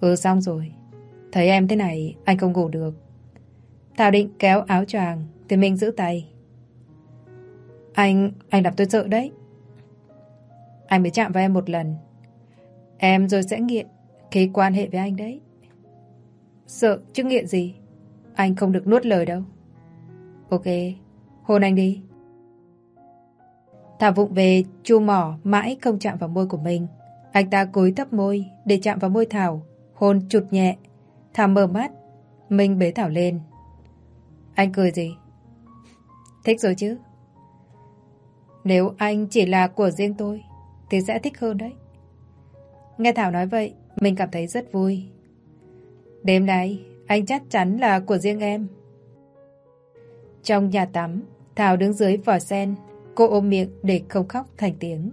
Speaker 1: Ừ xong rồi. Thấy em thế này anh không ngủ được. Thảo định kéo áo choàng thì mình giữ tay. Anh, anh đập tôi sợ đấy. Anh mới chạm vào em một lần. Em rồi sẽ nghiện khi quan hệ với anh đấy. Sợ chứ nghiện gì? Anh không được nuốt lời đâu. Ok, hôn anh đi. Thảo vụng về, chu mỏ mãi không chạm vào môi của mình. Anh ta cúi thấp môi để chạm vào môi Thảo, hôn chụt nhẹ. Thảo mở mắt, minh bế Thảo lên. Anh cười gì? Thích rồi chứ? Nếu anh chỉ là của riêng tôi, thì sẽ thích hơn đấy. Nghe Thảo nói vậy, mình cảm thấy rất vui. Đêm nay, anh chắc chắn là của riêng em. Trong nhà tắm, Thảo đứng dưới vòi sen, cô ôm miệng để không khóc thành tiếng.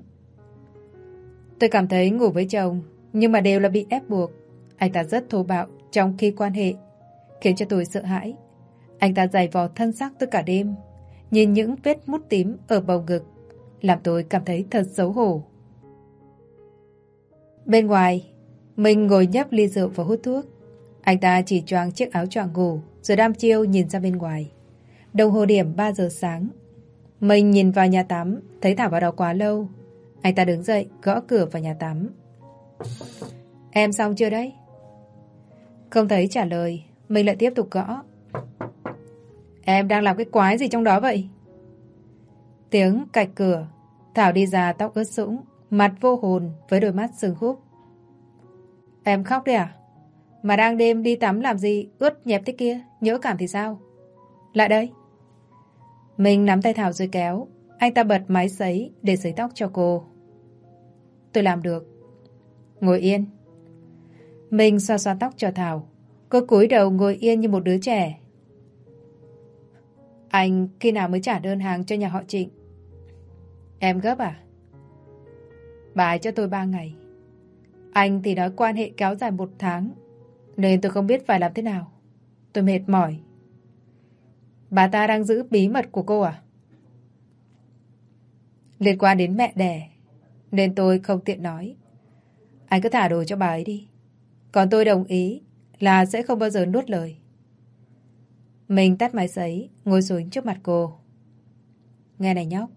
Speaker 1: Tôi cảm thấy ngủ với chồng, nhưng mà đều là bị ép buộc. Anh ta rất thô bạo trong khi quan hệ, khiến cho tôi sợ hãi. Anh ta giày vò thân xác tôi cả đêm, nhìn những vết mút tím ở bầu ngực, làm tôi cảm thấy thật xấu hổ. Bên ngoài, mình ngồi nhấp ly rượu và hút thuốc. Anh ta chỉ choàng chiếc áo choàng ngủ, rồi đam chiêu nhìn ra bên ngoài. Đồng hồ điểm 3 giờ sáng. Mình nhìn vào nhà tắm, thấy Thảo vào đó quá lâu. Anh ta đứng dậy, gõ cửa vào nhà tắm. Em xong chưa đấy? Không thấy trả lời, mình lại tiếp tục gõ. Em đang làm cái quái gì trong đó vậy? Tiếng cạch cửa. Thảo đi ra tóc ướt sũng, mặt vô hồn với đôi mắt sưng húp. Em khóc đi à? Mà đang đêm đi tắm làm gì ướt nhẹp thế kia, nhớ cảm thì sao? Lại đây. Mình nắm tay Thảo rồi kéo. Anh ta bật máy sấy để sấy tóc cho cô. Tôi làm được. Ngồi yên. Mình xoa xoa tóc cho Thảo. Cô cúi đầu ngồi yên như một đứa trẻ. Anh khi nào mới trả đơn hàng cho nhà họ Trịnh? Em gấp à? Bài cho tôi ba ngày. Anh thì nói quan hệ kéo dài một tháng. Nên tôi không biết phải làm thế nào. Tôi mệt mỏi. Bà ta đang giữ bí mật của cô à? Liên quan đến mẹ đẻ. Nên tôi không tiện nói. Anh cứ thả đồ cho bà ấy đi. Còn tôi đồng ý là sẽ không bao giờ nuốt lời. Mình tắt máy sấy, ngồi xuống trước mặt cô. Nghe này nhóc,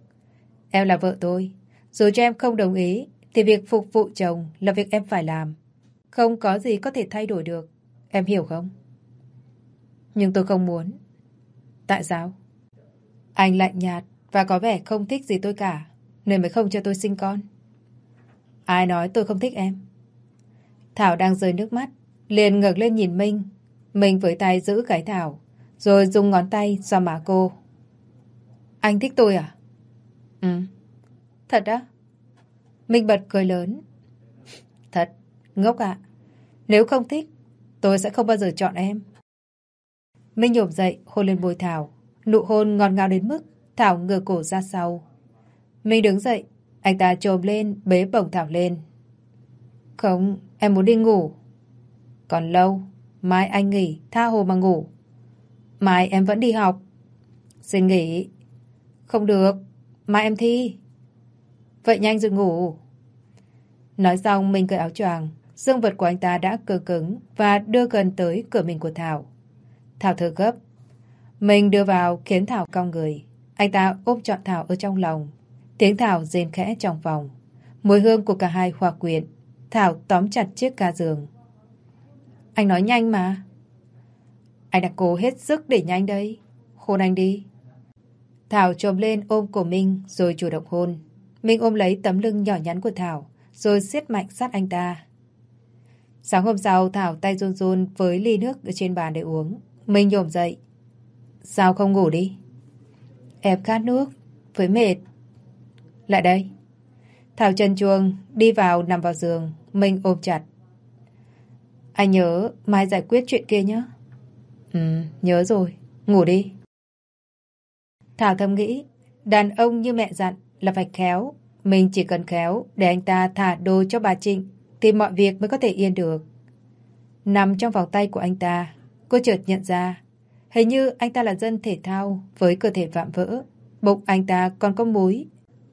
Speaker 1: em là vợ tôi. Dù cho em không đồng ý, thì việc phục vụ chồng là việc em phải làm. Không có gì có thể thay đổi được. Em hiểu không? Nhưng tôi không muốn. Tại sao? Anh lạnh nhạt và có vẻ không thích gì tôi cả, nên mới không cho tôi sinh con. Ai nói tôi không thích em? Thảo đang rơi nước mắt, liền ngược lên nhìn Minh. Minh với tay giữ cái Thảo, rồi dùng ngón tay xoa má cô. Anh thích tôi à? Ừ. Thật á? Minh bật cười lớn. Thật, ngốc ạ. Nếu không thích, tôi sẽ không bao giờ chọn em. Minh nhổm dậy, hôn lên bồi Thảo. Nụ hôn ngọt ngào đến mức Thảo ngửa cổ ra sau. Minh đứng dậy, anh ta trồm lên, bế bổng Thảo lên. Không, em muốn đi ngủ. Còn lâu, mai anh nghỉ, tha hồ mà ngủ. Mai em vẫn đi học. Xin nghỉ. Không được, mai em thi. Vậy nhanh rồi ngủ. Nói xong mình cởi áo choàng, dương vật của anh ta đã cơ cứng và đưa gần tới cửa mình của Thảo. Thảo thở gấp. Mình đưa vào khiến Thảo cong người. Anh ta ôm trọn Thảo ở trong lòng. Tiếng Thảo rên khẽ trong phòng. Mùi hương của cả hai hòa quyện. Thảo tóm chặt chiếc ca giường. Anh nói nhanh mà. Anh đã cố hết sức để nhanh đây. Hôn anh đi. Thảo trồm lên ôm cổ Minh rồi chủ động hôn. Minh ôm lấy tấm lưng nhỏ nhắn của Thảo rồi siết mạnh sát anh ta. Sáng hôm sau Thảo tay run run với ly nước ở trên bàn để uống. Minh nhổm dậy. Sao không ngủ đi? Em khát nước, với mệt. Lại đây. Thảo chân chuông, đi vào nằm vào giường, Minh ôm chặt. Anh nhớ mai giải quyết chuyện kia nhé. Ừ, nhớ rồi. Ngủ đi. Thảo thầm nghĩ, đàn ông như mẹ dặn là phải khéo. Mình chỉ cần khéo để anh ta thả đồ cho bà Trịnh thì mọi việc mới có thể yên được. Nằm trong vòng tay của anh ta, cô chợt nhận ra hình như anh ta là dân thể thao với cơ thể vạm vỡ. Bụng anh ta còn có múi.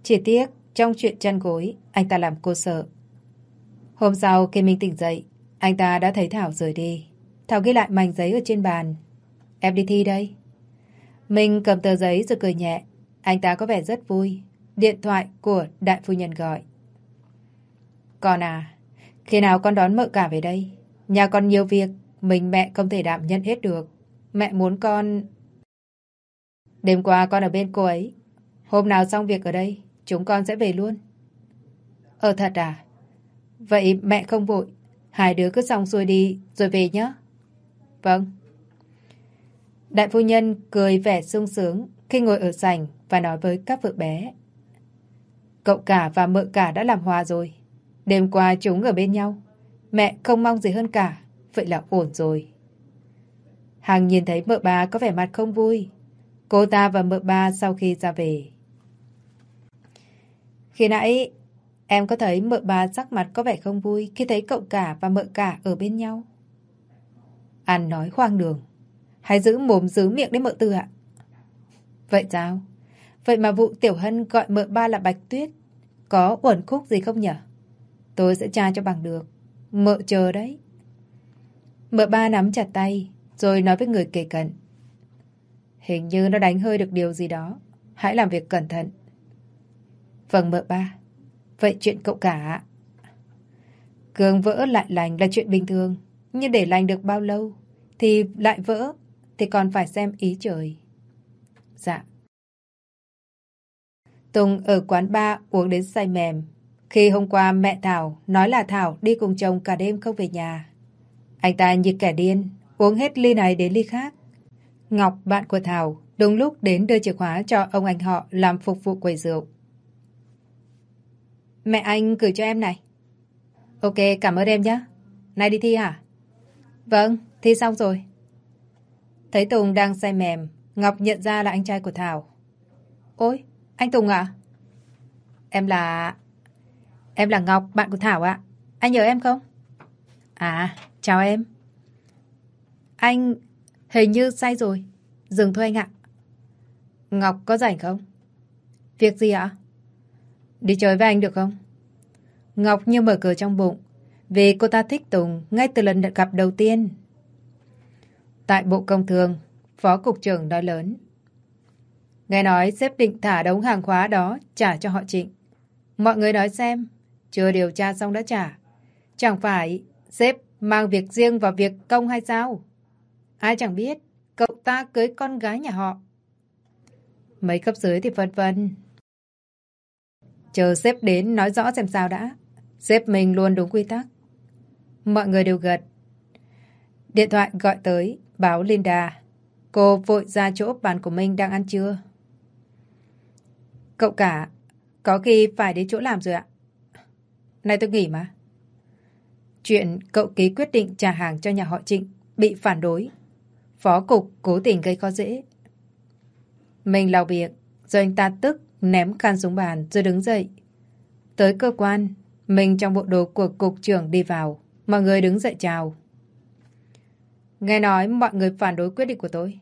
Speaker 1: Chỉ tiếc, trong chuyện chăn gối, anh ta làm cô sợ. Hôm sau khi mình tỉnh dậy, anh ta đã thấy Thảo rời đi. Thảo ghi lại mảnh giấy ở trên bàn. Em đi thi đây. Mình cầm tờ giấy rồi cười nhẹ. Anh ta có vẻ rất vui. Điện thoại của đại phu nhân gọi. Con à, khi nào con đón mợ cả về đây? Nhà con nhiều việc, mình mẹ không thể đảm nhận hết được. Mẹ muốn con... Đêm qua con ở bên cô ấy. Hôm nào xong việc ở đây, chúng con sẽ về luôn. Ờ thật à? Vậy mẹ không vội. Hai đứa cứ xong xuôi đi, rồi về nhé. Vâng. Đại phu nhân cười vẻ sung sướng khi ngồi ở sảnh và nói với các vợ bé. Cậu cả và mợ cả đã làm hòa rồi. Đêm qua chúng ở bên nhau. Mẹ không mong gì hơn cả. Vậy là ổn rồi. Hằng nhìn thấy mợ ba có vẻ mặt không vui. Cô ta và mợ ba sau khi ra về. Khi nãy, em có thấy mợ ba sắc mặt có vẻ không vui khi thấy cậu cả và mợ cả ở bên nhau. An nói khoang đường. Hãy giữ mồm giữ miệng đấy mợ tư ạ. Vậy sao? Vậy mà vụ Tiểu Hân gọi mợ ba là Bạch Tuyết. Có uẩn khúc gì không nhở? Tôi sẽ tra cho bằng được. Mợ chờ đấy. Mợ ba nắm chặt tay, rồi nói với người kề cận. Hình như nó đánh hơi được điều gì đó. Hãy làm việc cẩn thận. Vâng mợ ba. Vậy chuyện cậu cả Cường vỡ lại lành là chuyện bình thường. Nhưng để lành được bao lâu thì lại vỡ thì còn phải xem ý trời. Dạ. Tùng ở quán bar uống đến say mềm. Khi hôm qua mẹ Thảo nói là Thảo đi cùng chồng cả đêm không về nhà. Anh ta như kẻ điên, uống hết ly này đến ly khác. Ngọc, bạn của Thảo, đúng lúc đến đưa chìa khóa cho ông anh họ làm phục vụ quầy rượu. Mẹ anh gửi cho em này. Ok, cảm ơn em nhé. Nay đi thi hả? Vâng, thi xong rồi. Thấy Tùng đang say mềm, Ngọc nhận ra là anh trai của Thảo. Ôi, anh Tùng à? Em là... Em là Ngọc, bạn của Thảo ạ. Anh nhớ em không? À, chào em. Anh hình như say rồi. Dừng thôi anh ạ. Ngọc có rảnh không? Việc gì ạ? Đi chơi với anh được không? Ngọc như mở cửa trong bụng. Vì cô ta thích Tùng ngay từ lần gặp đầu tiên. Tại Bộ Công Thương, Phó Cục trưởng nói lớn. Nghe nói xếp định thả đống hàng hóa đó trả cho họ trịnh. Mọi người nói xem, chưa điều tra xong đã trả. Chẳng phải xếp mang việc riêng vào việc công hay sao? Ai chẳng biết, cậu ta cưới con gái nhà họ. Mấy cấp dưới thì vân vân. Chờ xếp đến nói rõ xem sao đã. xếp mình luôn đúng quy tắc. Mọi người đều gật. Điện thoại gọi tới, báo Linda. Cô vội ra chỗ bàn của mình đang ăn trưa. Cậu cả, có khi phải đến chỗ làm rồi ạ. nay tôi nghỉ mà. Chuyện cậu ký quyết định trả hàng cho nhà họ Trịnh bị phản đối. Phó cục cố tình gây khó dễ. Mình lau việc, rồi anh ta tức ném khăn xuống bàn rồi đứng dậy. Tới cơ quan, mình trong bộ đồ của cục trưởng đi vào. Mọi người đứng dậy chào. Nghe nói mọi người phản đối quyết định của tôi.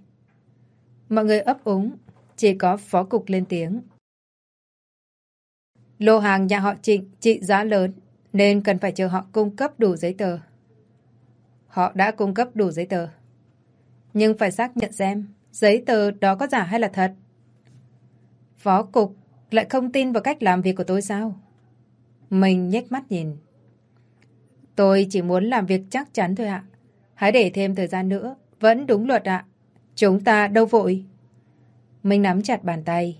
Speaker 1: Mọi người ấp úng, chỉ có phó cục lên tiếng. Lô hàng nhà họ trịnh trị giá lớn nên cần phải chờ họ cung cấp đủ giấy tờ. Họ đã cung cấp đủ giấy tờ. Nhưng phải xác nhận xem giấy tờ đó có giả hay là thật. Phó cục lại không tin vào cách làm việc của tôi sao? Mình nhếch mắt nhìn. Tôi chỉ muốn làm việc chắc chắn thôi ạ. Hãy để thêm thời gian nữa. Vẫn đúng luật ạ. Chúng ta đâu vội. Mình nắm chặt bàn tay.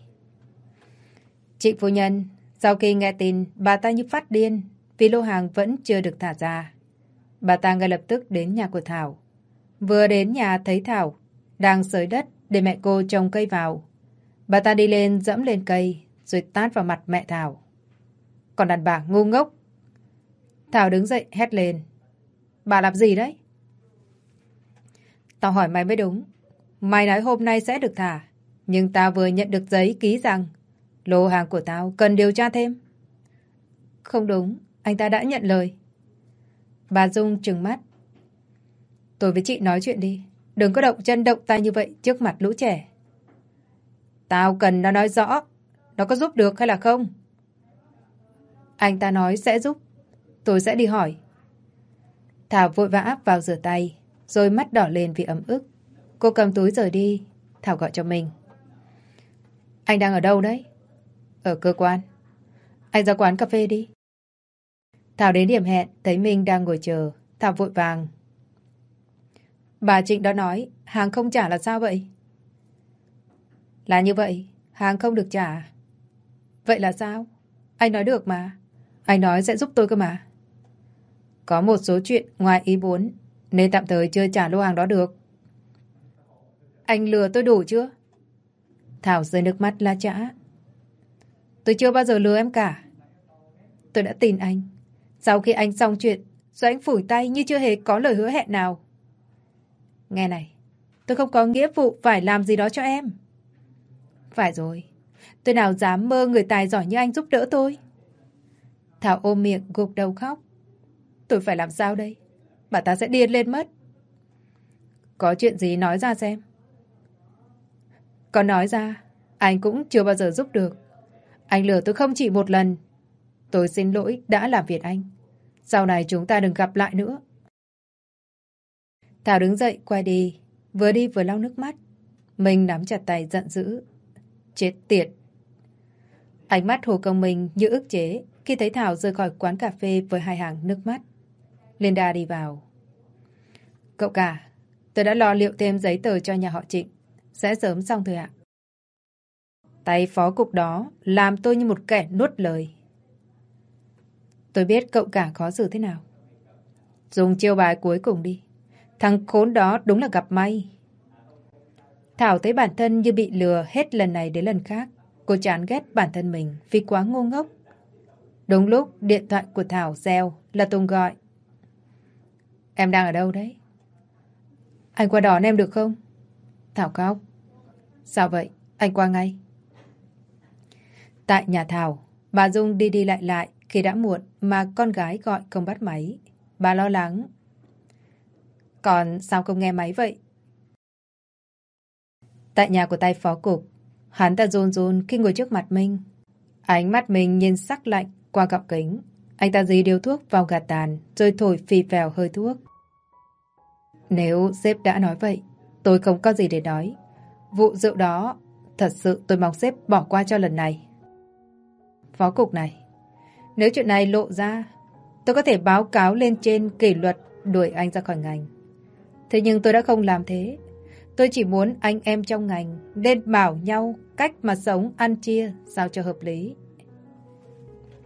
Speaker 1: Chị phu nhân, sau khi nghe tin, bà ta như phát điên vì lô hàng vẫn chưa được thả ra. Bà ta ngay lập tức đến nhà của Thảo. Vừa đến nhà thấy Thảo đang sới đất để mẹ cô trồng cây vào. Bà ta đi lên dẫm lên cây rồi tát vào mặt mẹ Thảo. Còn đàn bà ngu ngốc. Thảo đứng dậy hét lên. Bà làm gì đấy? Tao hỏi mày mới đúng. Mày nói hôm nay sẽ được thả. Nhưng tao vừa nhận được giấy ký rằng lô hàng của tao cần điều tra thêm. Không đúng, anh ta đã nhận lời. Bà Dung trừng mắt. Tôi với chị nói chuyện đi. Đừng có động chân động tay như vậy trước mặt lũ trẻ. Tao cần nó nói rõ. Nó có giúp được hay là không? Anh ta nói sẽ giúp. Tôi sẽ đi hỏi. Thảo vội vã áp vào rửa tay, rồi mắt đỏ lên vì ấm ức. Cô cầm túi rời đi. Thảo gọi cho mình. Anh đang ở đâu đấy? Ở cơ quan. Anh ra quán cà phê đi. Thảo đến điểm hẹn, thấy Minh đang ngồi chờ. Thảo vội vàng. Bà Trịnh đó nói, hàng không trả là sao vậy? Là như vậy, hàng không được trả. Vậy là sao? Anh nói được mà. Anh nói sẽ giúp tôi cơ mà. Có một số chuyện ngoài ý muốn, nên tạm thời chưa trả lô hàng đó được. Anh lừa tôi đủ chưa? Thảo rơi nước mắt la chã. Tôi chưa bao giờ lừa em cả. Tôi đã tin anh. Sau khi anh xong chuyện, rồi anh phủi tay như chưa hề có lời hứa hẹn nào. Nghe này, tôi không có nghĩa vụ phải làm gì đó cho em. Phải rồi, tôi nào dám mơ người tài giỏi như anh giúp đỡ tôi. Thảo ôm miệng gục đầu khóc. Tôi phải làm sao đây? Bà ta sẽ điên lên mất. Có chuyện gì nói ra xem. Còn nói ra, anh cũng chưa bao giờ giúp được. Anh lừa tôi không chỉ một lần. Tôi xin lỗi đã làm việc anh. Sau này chúng ta đừng gặp lại nữa. Thảo đứng dậy quay đi, vừa đi vừa lau nước mắt. Mình nắm chặt tay giận dữ. Chết tiệt. Ánh mắt Hồ Công Minh như ức chế khi thấy Thảo rời khỏi quán cà phê với hai hàng nước mắt. Linda đi vào. Cậu cả, tôi đã lo liệu thêm giấy tờ cho nhà họ Trịnh. Sẽ sớm xong thôi ạ. Tay phó cục đó, làm tôi như một kẻ nuốt lời. Tôi biết cậu cả khó xử thế nào. Dùng chiêu bài cuối cùng đi. Thằng khốn đó đúng là gặp may. Thảo thấy bản thân như bị lừa hết lần này đến lần khác. Cô chán ghét bản thân mình vì quá ngu ngốc. Đúng lúc điện thoại của Thảo reo là Tùng gọi. Em đang ở đâu đấy? Anh qua đón em được không? Thảo khóc. Sao vậy? Anh qua ngay. Tại nhà Thảo, bà Dung đi đi lại lại khi đã muộn mà con gái gọi không bắt máy. Bà lo lắng. Còn sao không nghe máy vậy? Tại nhà của tay phó cục, hắn ta run run khi ngồi trước mặt Minh. Ánh mắt mình nhìn sắc lạnh qua gọng kính. Anh ta dí điếu thuốc vào gạt tàn rồi thổi phì phèo hơi thuốc. Nếu sếp đã nói vậy, tôi không có gì để nói. Vụ rượu đó, thật sự tôi mong sếp bỏ qua cho lần này. Phó cục này, nếu chuyện này lộ ra, tôi có thể báo cáo lên trên kỷ luật đuổi anh ra khỏi ngành. Thế nhưng tôi đã không làm thế. Tôi chỉ muốn anh em trong ngành nên bảo nhau cách mà sống ăn chia sao cho hợp lý.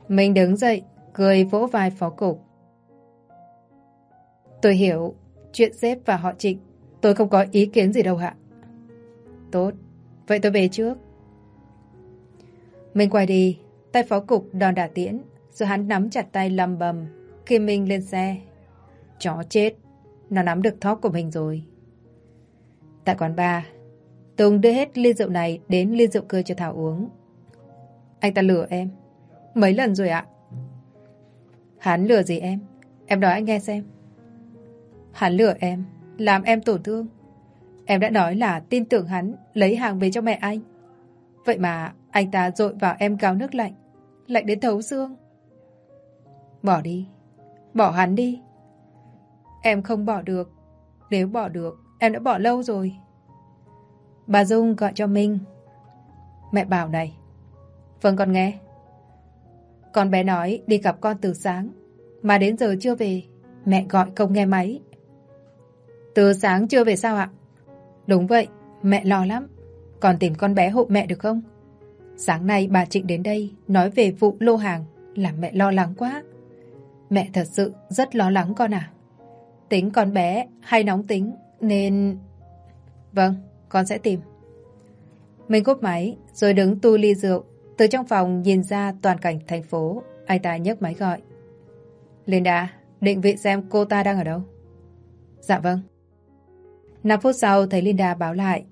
Speaker 1: Mình đứng dậy, cười vỗ vai phó cục. Tôi hiểu, chuyện xếp và họ trịnh, tôi không có ý kiến gì đâu ạ. Tốt, vậy tôi về trước. Mình quay đi, tay phó cục đòn đả tiễn, rồi hắn nắm chặt tay lầm bầm khi minh lên xe. Chó chết, nó nắm được thóp của mình rồi. Tại quán bar, Tùng đưa hết ly rượu này đến ly rượu cơ cho Thảo uống. Anh ta lừa em. Mấy lần rồi ạ? Hắn lừa gì em? Em nói anh nghe xem. Hắn lừa em, làm em tổn thương. Em đã nói là tin tưởng hắn lấy hàng về cho mẹ anh. Vậy mà anh ta dội vào em gáo nước lạnh, lạnh đến thấu xương. Bỏ đi, bỏ hắn đi. Em không bỏ được. Nếu bỏ được, em đã bỏ lâu rồi. Bà Dung gọi cho Minh. Mẹ bảo này. Vâng con nghe. Con bé nói đi gặp con từ sáng, mà đến giờ chưa về. Mẹ gọi không nghe máy. Từ sáng chưa về sao ạ? Đúng vậy, mẹ lo lắm. Còn tìm con bé hộ mẹ được không? Sáng nay bà Trịnh đến đây nói về vụ lô hàng làm mẹ lo lắng quá. Mẹ thật sự rất lo lắng con à. Tính con bé hay nóng tính nên... Vâng, con sẽ tìm. Mình cúp máy rồi đứng tu ly rượu từ trong phòng nhìn ra toàn cảnh thành phố. Anh ta nhấc máy gọi. Linda, định vị xem cô ta đang ở đâu? Dạ vâng. 5 phút sau thấy Linda báo lại.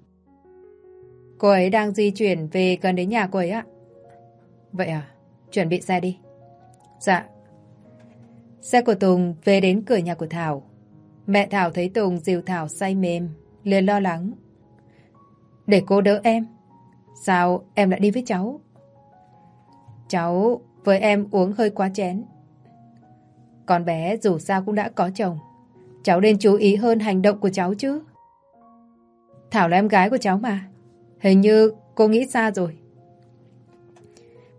Speaker 1: Cô ấy đang di chuyển về gần đến nhà cô ấy ạ. Vậy à? Chuẩn bị xe đi. Dạ. Xe của Tùng về đến cửa nhà của Thảo. Mẹ Thảo thấy Tùng dìu Thảo say mềm, liền lo lắng. Để cô đỡ em. Sao em lại đi với cháu? Cháu với em uống hơi quá chén. Con bé dù sao cũng đã có chồng. Cháu nên chú ý hơn hành động của cháu chứ. Thảo là em gái của cháu mà. Hình như cô nghĩ xa rồi.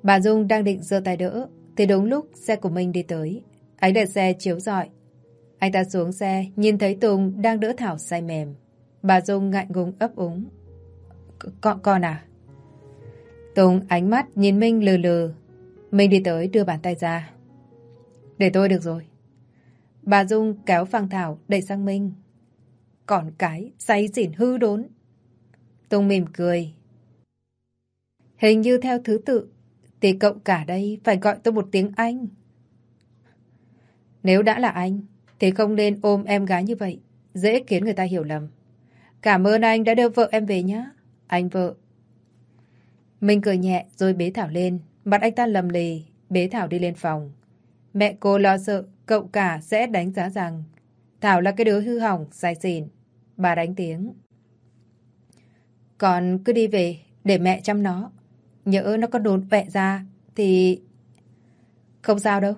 Speaker 1: Bà Dung đang định giơ tay đỡ, thì đúng lúc xe của mình đi tới. Ánh đèn xe chiếu rọi. Anh ta xuống xe, nhìn thấy Tùng đang đỡ Thảo say mềm. Bà Dung ngại ngùng ấp úng. Con, con à? Tùng ánh mắt nhìn Minh lừ lừ. Minh đi tới đưa bàn tay ra. Để tôi được rồi. Bà Dung kéo phang Thảo đẩy sang Minh. Còn cái say xỉn hư đốn. Tùng mỉm cười. Hình như theo thứ tự thì cậu cả đây phải gọi tôi một tiếng anh. Nếu đã là anh thì không nên ôm em gái như vậy. Dễ khiến người ta hiểu lầm. Cảm ơn anh đã đưa vợ em về nhé. Anh vợ. Mình cười nhẹ rồi bế Thảo lên. Mặt anh ta lầm lì, bế Thảo đi lên phòng. Mẹ cô lo sợ cậu cả sẽ đánh giá rằng Thảo là cái đứa hư hỏng, sai xỉn. Bà đánh tiếng. Còn cứ đi về để mẹ chăm nó. Nhỡ nó có đồn vẹ ra thì... Không sao đâu.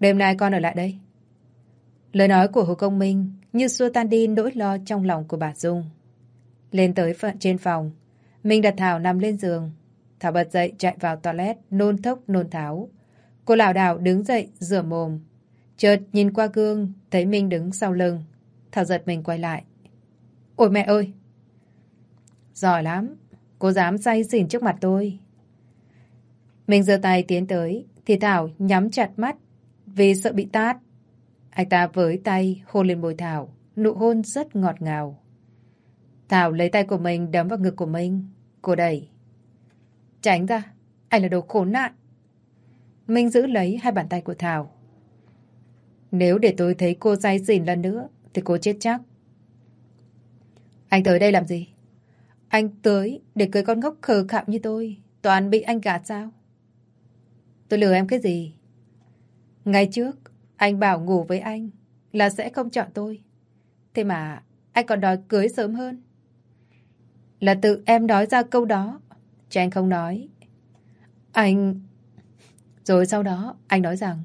Speaker 1: Đêm nay con ở lại đây. Lời nói của Hồ Công Minh như xua tan đi nỗi lo trong lòng của bà Dung. Lên tới phận trên phòng, Minh đặt Thảo nằm lên giường. Thảo bật dậy chạy vào toilet, nôn thốc nôn tháo. Cô lảo đảo đứng dậy, rửa mồm. Chợt nhìn qua gương, thấy Minh đứng sau lưng. Thảo giật mình quay lại. Ôi mẹ ơi! Giỏi lắm, cô dám say xỉn trước mặt tôi. Mình giơ tay tiến tới, thì Thảo nhắm chặt mắt vì sợ bị tát. Anh ta với tay hôn lên môi Thảo, nụ hôn rất ngọt ngào. Thảo lấy tay của mình đấm vào ngực của mình. Cô đẩy. Tránh ra, anh là đồ khốn nạn. Minh giữ lấy hai bàn tay của Thảo. Nếu để tôi thấy cô say xỉn lần nữa, thì cô chết chắc. Anh tới đây làm gì? Anh tới để cưới con ngốc khờ khạo như tôi. Toàn bị anh gạt sao? Tôi lừa em cái gì? Ngày trước, anh bảo ngủ với anh là sẽ không chọn tôi. Thế mà anh còn đòi cưới sớm hơn. Là tự em nói ra câu đó. Chứ anh không nói. Anh... Rồi sau đó, anh nói rằng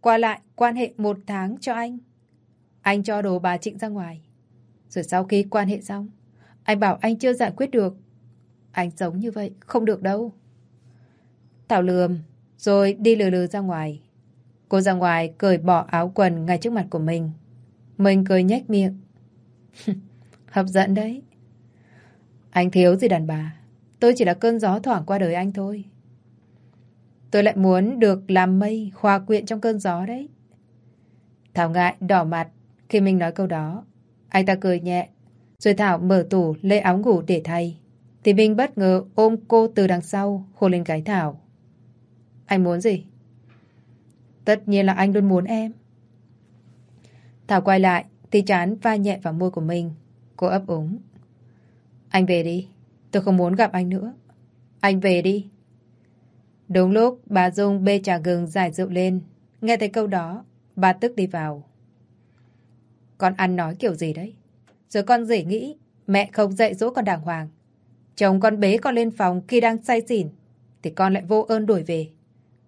Speaker 1: qua lại quan hệ một tháng cho anh. Anh cho đồ bà Trịnh ra ngoài. Rồi sau khi quan hệ xong, anh bảo anh chưa giải quyết được. Anh sống như vậy, không được đâu. Thảo lườm, rồi đi lừ lừ ra ngoài. Cô ra ngoài cởi bỏ áo quần ngay trước mặt của mình. Mình cười nhếch miệng. Hấp dẫn đấy. Anh thiếu gì đàn bà. Tôi chỉ là cơn gió thoảng qua đời anh thôi. Tôi lại muốn được làm mây hòa quyện trong cơn gió đấy. Thảo ngại đỏ mặt khi mình nói câu đó. Anh ta cười nhẹ. Rồi Thảo mở tủ lấy áo ngủ để thay. Thì Minh bất ngờ ôm cô từ đằng sau hôn lên gái Thảo. Anh muốn gì? Tất nhiên là anh luôn muốn em. Thảo quay lại thì chán va nhẹ vào môi của mình. Cô ấp úng. Anh về đi. Tôi không muốn gặp anh nữa. Anh về đi. Đúng lúc bà Dung bê trà gừng giải rượu lên. Nghe thấy câu đó, bà tức đi vào. Con ăn nói kiểu gì đấy? Rồi con dễ nghĩ mẹ không dạy dỗ con đàng hoàng. Chồng con bế con lên phòng khi đang say xỉn thì con lại vô ơn đuổi về.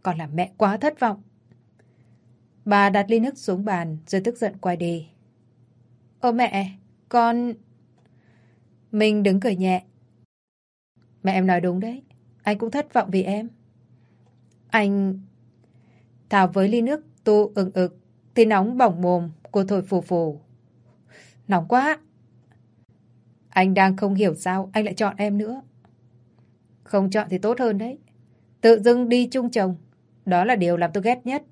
Speaker 1: Con làm mẹ quá thất vọng. Bà đặt ly nước xuống bàn rồi tức giận quay đi. Ô mẹ, con... Mình đứng cười nhẹ. Mẹ em nói đúng đấy. Anh cũng thất vọng vì em. Anh... Thảo với ly nước tu ừng ực thì nóng bỏng mồm cô thổi phù phù. Nóng quá. Anh đang không hiểu sao anh lại chọn em nữa. Không chọn thì tốt hơn đấy. Tự dưng đi chung chồng. Đó là điều làm tôi ghét nhất.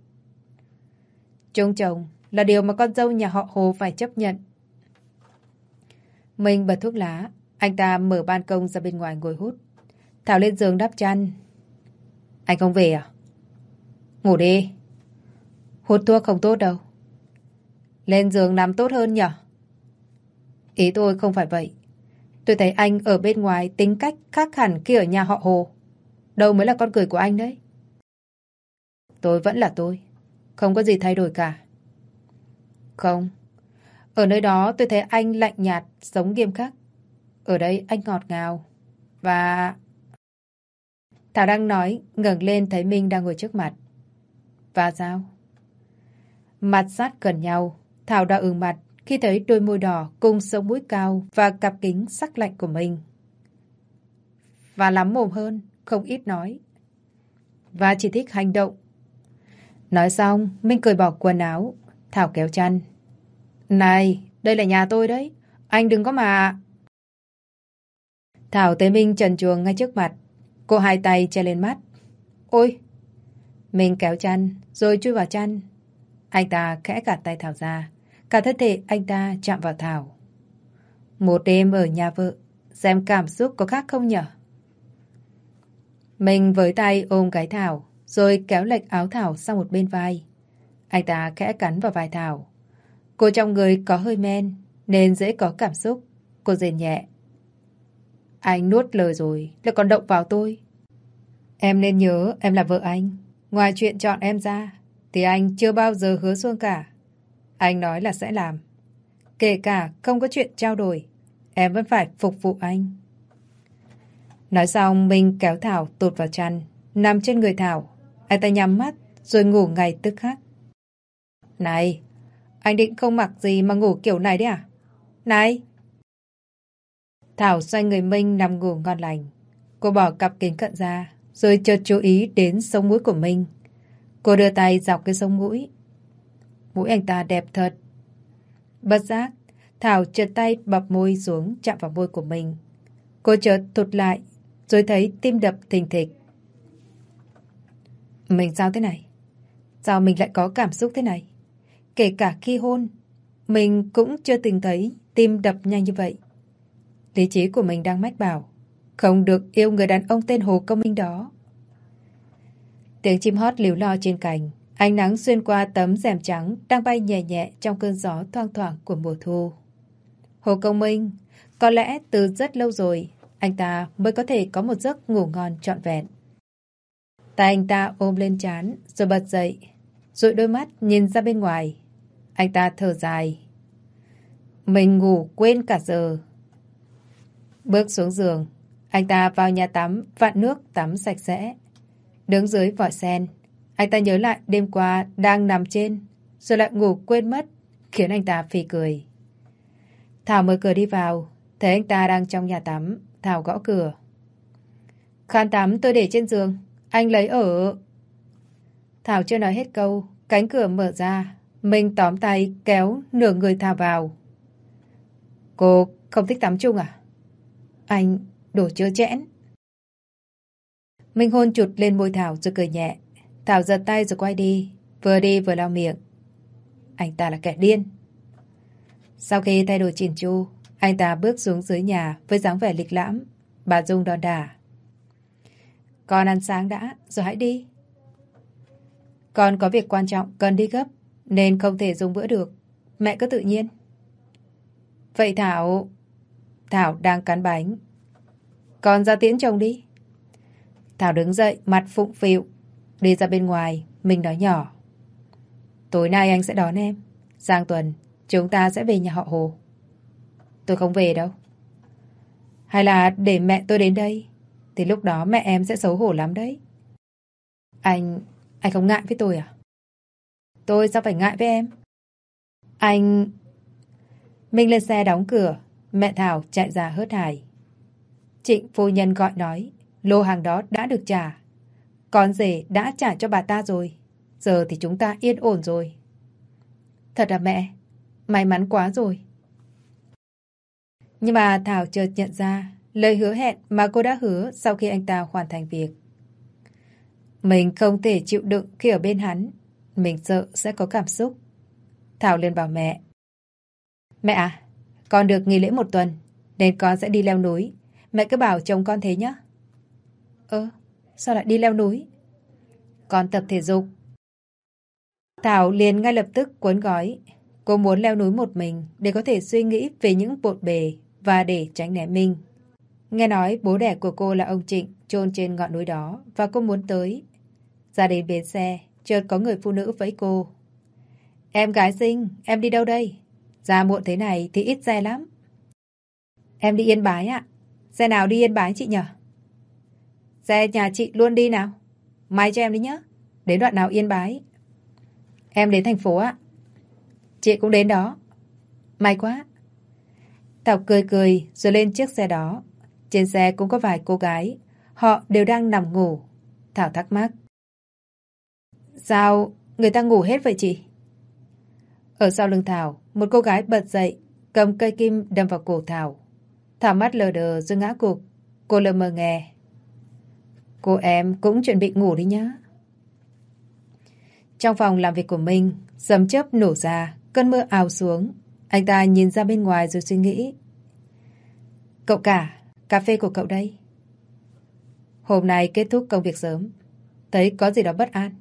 Speaker 1: Chung chồng là điều mà con dâu nhà họ Hồ phải chấp nhận. Mình bật thuốc lá. Anh ta mở ban công ra bên ngoài ngồi hút. Thảo lên giường đắp chăn. Anh không về à? Ngủ đi. Hút thuốc không tốt đâu. Lên giường nằm tốt hơn nhở? Ý tôi không phải vậy. Tôi thấy anh ở bên ngoài tính cách khác hẳn khi ở nhà họ Hồ. Đâu mới là con cười của anh đấy. Tôi vẫn là tôi. Không có gì thay đổi cả. Không. Ở nơi đó tôi thấy anh lạnh nhạt, sống nghiêm khắc. Ở đây anh ngọt ngào. Và... Thảo đang nói, ngẩng lên thấy Minh đang ngồi trước mặt. Và sao? Mặt sát gần nhau, Thảo đã ửng mặt khi thấy đôi môi đỏ cùng sống mũi cao và cặp kính sắc lạnh của mình. Và lắm mồm hơn, không ít nói. Và chỉ thích hành động. Nói xong, Minh cười bỏ quần áo, Thảo kéo chăn. Này, đây là nhà tôi đấy. Anh đừng có mà... Thảo tới Minh trần chuồng ngay trước mặt. Cô hai tay che lên mắt. Ôi! Minh kéo chăn, rồi chui vào chăn. Anh ta khẽ gạt tay Thảo ra. Cả thân thể anh ta chạm vào Thảo. Một đêm ở nhà vợ, xem cảm xúc có khác không nhở? Mình với tay ôm cái Thảo, rồi kéo lệch áo Thảo sang một bên vai. Anh ta khẽ cắn vào vai Thảo. Cô trong người có hơi men, nên dễ có cảm xúc. Cô rền nhẹ. Anh nuốt lời rồi, lại còn động vào tôi. Em nên nhớ em là vợ anh. Ngoài chuyện chọn em ra, thì anh chưa bao giờ hứa xuông cả. Anh nói là sẽ làm. Kể cả không có chuyện trao đổi, em vẫn phải phục vụ anh. Nói xong, Minh kéo Thảo tụt vào chăn, nằm trên người Thảo. Anh ta nhắm mắt, rồi ngủ ngay tức khắc. Này, anh định không mặc gì mà ngủ kiểu này đấy à? Này! Thảo xoay người Minh nằm ngủ ngon lành. Cô bỏ cặp kính cận ra, rồi chợt chú ý đến sống mũi của Minh. Cô đưa tay dọc cái sống mũi. Mũi anh ta đẹp thật. Bất giác, Thảo trượt tay bập môi xuống chạm vào môi của mình. Cô chợt thụt lại, rồi thấy tim đập thình thịch. Mình sao thế này? Sao mình lại có cảm xúc thế này? Kể cả khi hôn, mình cũng chưa từng thấy tim đập nhanh như vậy. Lý trí của mình đang mách bảo, không được yêu người đàn ông tên Hồ Công Minh đó. Tiếng chim hót liều lo trên cành, ánh nắng xuyên qua tấm rèm trắng đang bay nhẹ nhẹ trong cơn gió thoang thoảng của mùa thu. Hồ Công Minh, có lẽ từ rất lâu rồi, anh ta mới có thể có một giấc ngủ ngon trọn vẹn. Tay anh ta ôm lên chán, rồi bật dậy, rụi đôi mắt nhìn ra bên ngoài. Anh ta thở dài. Mình ngủ quên cả giờ. Bước xuống giường, anh ta vào nhà tắm, vặn nước tắm sạch sẽ. Đứng dưới vòi sen, anh ta nhớ lại đêm qua đang nằm trên, rồi lại ngủ quên mất, khiến anh ta phì cười. Thảo mở cửa đi vào, thấy anh ta đang trong nhà tắm, Thảo gõ cửa. Khăn tắm tôi để trên giường, anh lấy ở... Thảo chưa nói hết câu, cánh cửa mở ra, mình tóm tay kéo nửa người Thảo vào. Cô không thích tắm chung à? Anh đổ chơ chẽn. Minh hôn chụt lên môi Thảo rồi cười nhẹ. Thảo giật tay rồi quay đi, vừa đi vừa lau miệng. Anh ta là kẻ điên. Sau khi thay đổi chỉn chu, anh ta bước xuống dưới nhà với dáng vẻ lịch lãm. Bà Dung đòn đả. Con ăn sáng đã, rồi hãy đi. Con có việc quan trọng cần đi gấp, nên không thể dùng bữa được. Mẹ cứ tự nhiên. Vậy Thảo... Thảo đang cắn bánh. Con ra tiễn chồng đi. Thảo đứng dậy, mặt phụng phịu. Đi ra bên ngoài, mình nói nhỏ. Tối nay anh sẽ đón em. Sang tuần, chúng ta sẽ về nhà họ Hồ. Tôi không về đâu. Hay là để mẹ tôi đến đây Thì lúc đó mẹ em sẽ xấu hổ lắm đấy Anh Anh không ngại với tôi à Tôi sao phải ngại với em Anh Minh lên xe đóng cửa Mẹ Thảo chạy ra hớt hải Trịnh phu nhân gọi nói Lô hàng đó đã được trả con rể đã trả cho bà ta rồi Giờ thì chúng ta yên ổn rồi Thật là mẹ May mắn quá rồi nhưng mà Thảo chợt nhận ra lời hứa hẹn mà cô đã hứa sau khi anh ta hoàn thành việc. Mình không thể chịu đựng khi ở bên hắn. Mình sợ sẽ có cảm xúc. Thảo liền bảo mẹ. Mẹ à, con được nghỉ lễ một tuần, nên con sẽ đi leo núi. Mẹ cứ bảo chồng con thế nhé. Ơ, sao lại đi leo núi? Con tập thể dục. Thảo liền ngay lập tức cuốn gói. Cô muốn leo núi một mình để có thể suy nghĩ về những bộn bề và để tránh né Minh. Nghe nói bố đẻ của cô là ông Trịnh chôn trên ngọn núi đó và cô muốn tới. Ra đến bến xe, chợt có người phụ nữ với cô. Em gái xinh, em đi đâu đây? Ra muộn thế này thì ít xe lắm. Em đi Yên Bái ạ. Xe nào đi Yên Bái chị nhở? Xe nhà chị luôn đi nào. mai cho em đi nhé. Đến đoạn nào Yên Bái? Em đến thành phố ạ. Chị cũng đến đó. May quá. Thảo cười cười rồi lên chiếc xe đó. Trên xe cũng có vài cô gái. Họ đều đang nằm ngủ. Thảo thắc mắc. Sao người ta ngủ hết vậy chị? Ở sau lưng Thảo, một cô gái bật dậy, cầm cây kim đâm vào cổ Thảo. Thảo mắt lờ đờ rồi ngã cục. Cô lờ mờ nghe. Cô em cũng chuẩn bị ngủ đi nhá. Trong phòng làm việc của Minh, dầm chớp nổ ra, cơn mưa ào xuống, anh ta nhìn ra bên ngoài rồi suy nghĩ. Cậu cả, cà phê của cậu đây. Hôm nay kết thúc công việc sớm. Thấy có gì đó bất an.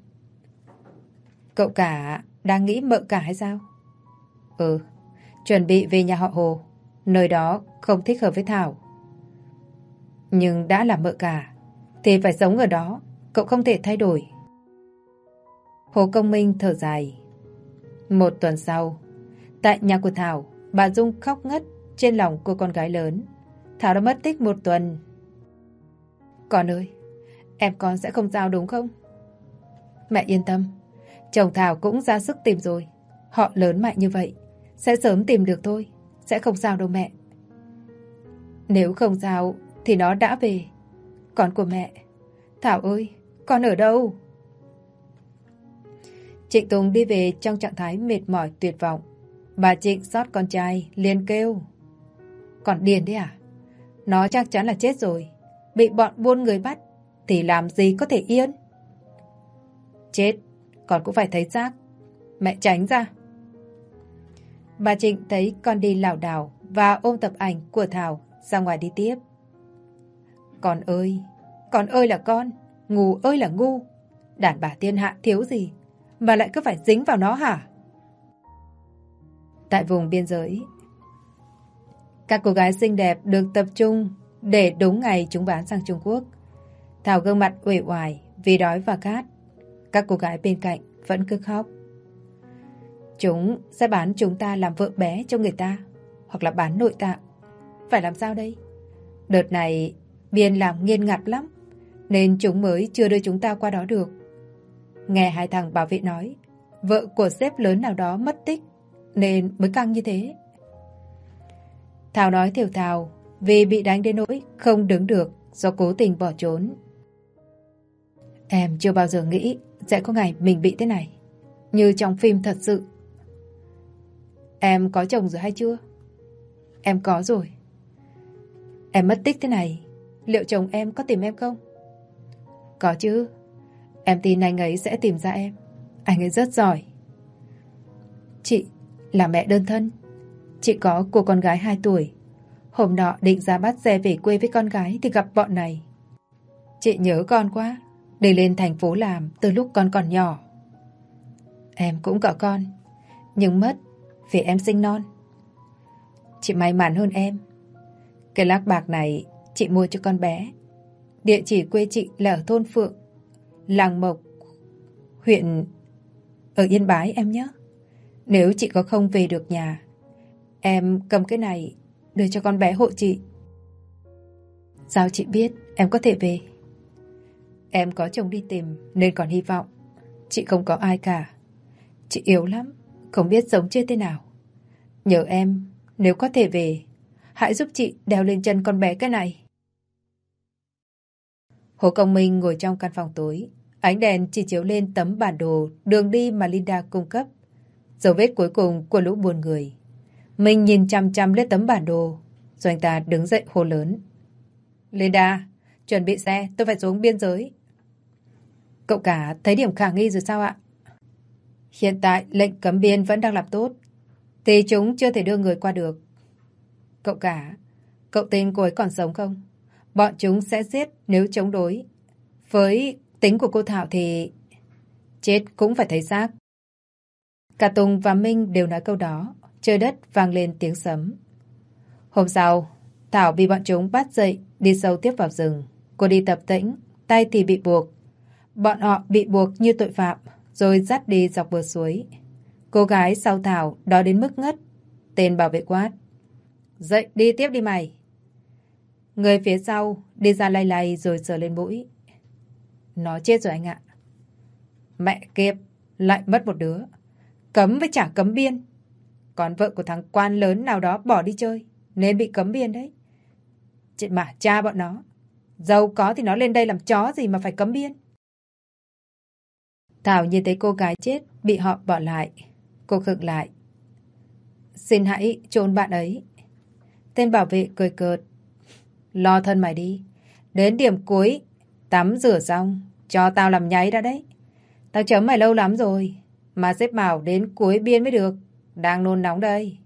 Speaker 1: Cậu cả đang nghĩ mợ cả hay sao? Ừ, chuẩn bị về nhà họ Hồ. Nơi đó không thích hợp với Thảo. Nhưng đã là mợ cả, thì phải sống ở đó. Cậu không thể thay đổi. Hồ Công Minh thở dài. Một tuần sau, Tại nhà của Thảo, bà Dung khóc ngất trên lòng cô con gái lớn. Thảo đã mất tích một tuần. Con ơi, em con sẽ không sao đúng không? Mẹ yên tâm, chồng Thảo cũng ra sức tìm rồi. Họ lớn mạnh như vậy, sẽ sớm tìm được thôi, sẽ không sao đâu mẹ. Nếu không sao, thì nó đã về. Con của mẹ, Thảo ơi, con ở đâu? Trịnh Tùng đi về trong trạng thái mệt mỏi tuyệt vọng. Bà Trịnh xót con trai, liền kêu. Còn điền đấy à? Nó chắc chắn là chết rồi. Bị bọn buôn người bắt, thì làm gì có thể yên? Chết, con cũng phải thấy xác. Mẹ tránh ra. Bà Trịnh thấy con đi lảo đảo và ôm tập ảnh của Thảo ra ngoài đi tiếp. Con ơi, con ơi là con, ngu ơi là ngu. Đàn bà thiên hạ thiếu gì mà lại cứ phải dính vào nó hả? Tại vùng biên giới, các cô gái xinh đẹp được tập trung để đúng ngày chúng bán sang Trung Quốc. Thảo gương mặt uể oải vì đói và khát. Các cô gái bên cạnh vẫn cứ khóc. Chúng sẽ bán chúng ta làm vợ bé cho người ta hoặc là bán nội tạng. Phải làm sao đây? Đợt này biên làm nghiêm ngặt lắm nên chúng mới chưa đưa chúng ta qua đó được. Nghe hai thằng bảo vệ nói vợ của sếp lớn nào đó mất tích nên mới căng như thế. Thảo nói thiểu thào vì bị đánh đến nỗi không đứng được do cố tình bỏ trốn. Em chưa bao giờ nghĩ sẽ có ngày mình bị thế này. Như trong phim thật sự. Em có chồng rồi hay chưa? Em có rồi. Em mất tích thế này, liệu chồng em có tìm em không? Có chứ. Em tin anh ấy sẽ tìm ra em. Anh ấy rất giỏi. Chị là mẹ đơn thân. Chị có cô con gái 2 tuổi. Hôm nọ định ra bắt xe về quê với con gái thì gặp bọn này. Chị nhớ con quá. Đi lên thành phố làm từ lúc con còn nhỏ. Em cũng có con. Nhưng mất vì em sinh non. Chị may mắn hơn em. Cái lắc bạc này chị mua cho con bé. Địa chỉ quê chị là ở thôn Phượng, làng Mộc, huyện ở Yên Bái em nhé. Nếu chị có không về được nhà, em cầm cái này đưa cho con bé hộ chị. Sao chị biết em có thể về? Em có chồng đi tìm nên còn hy vọng. Chị không có ai cả. Chị yếu lắm, không biết sống chết thế nào. Nhờ em, nếu có thể về, hãy giúp chị đeo lên chân con bé cái này. Hồ Công Minh ngồi trong căn phòng tối. Ánh đèn chỉ chiếu lên tấm bản đồ đường đi mà Linda cung cấp. Dấu vết cuối cùng của lũ buồn người. Minh nhìn chăm chăm lên tấm bản đồ. Rồi anh ta đứng dậy hô lớn. Linda, chuẩn bị xe, tôi phải xuống biên giới. Cậu cả thấy điểm khả nghi rồi sao ạ? Hiện tại lệnh cấm biên vẫn đang làm tốt. Thì chúng chưa thể đưa người qua được. Cậu cả, cậu tên cô ấy còn sống không? Bọn chúng sẽ giết nếu chống đối. Với tính của cô Thảo thì... Chết cũng phải thấy xác. Cả Tùng và Minh đều nói câu đó. Trời đất vang lên tiếng sấm. Hôm sau, Thảo bị bọn chúng bắt dậy, đi sâu tiếp vào rừng. Cô đi tập tĩnh, tay thì bị buộc. Bọn họ bị buộc như tội phạm, rồi dắt đi dọc bờ suối. Cô gái sau Thảo đó đến mức ngất. Tên bảo vệ quát. Dậy, đi tiếp đi mày. Người phía sau đi ra lay lay rồi sờ lên mũi. Nó chết rồi anh ạ. Mẹ kiếp, lại mất một đứa. Cấm với chả cấm biên. Còn vợ của thằng quan lớn nào đó bỏ đi chơi, nên bị cấm biên đấy. Chị mà cha bọn nó. Giàu có thì nó lên đây làm chó gì mà phải cấm biên. Thảo nhìn thấy cô gái chết bị họ bỏ lại. Cô khựng lại. Xin hãy trốn bạn ấy. Tên bảo vệ cười cợt. Lo thân mày đi. Đến điểm cuối, tắm rửa xong, cho tao làm nháy ra đấy. Tao chấm mày lâu lắm rồi, mà xếp bảo đến cuối biên mới được. Đang nôn nóng đây.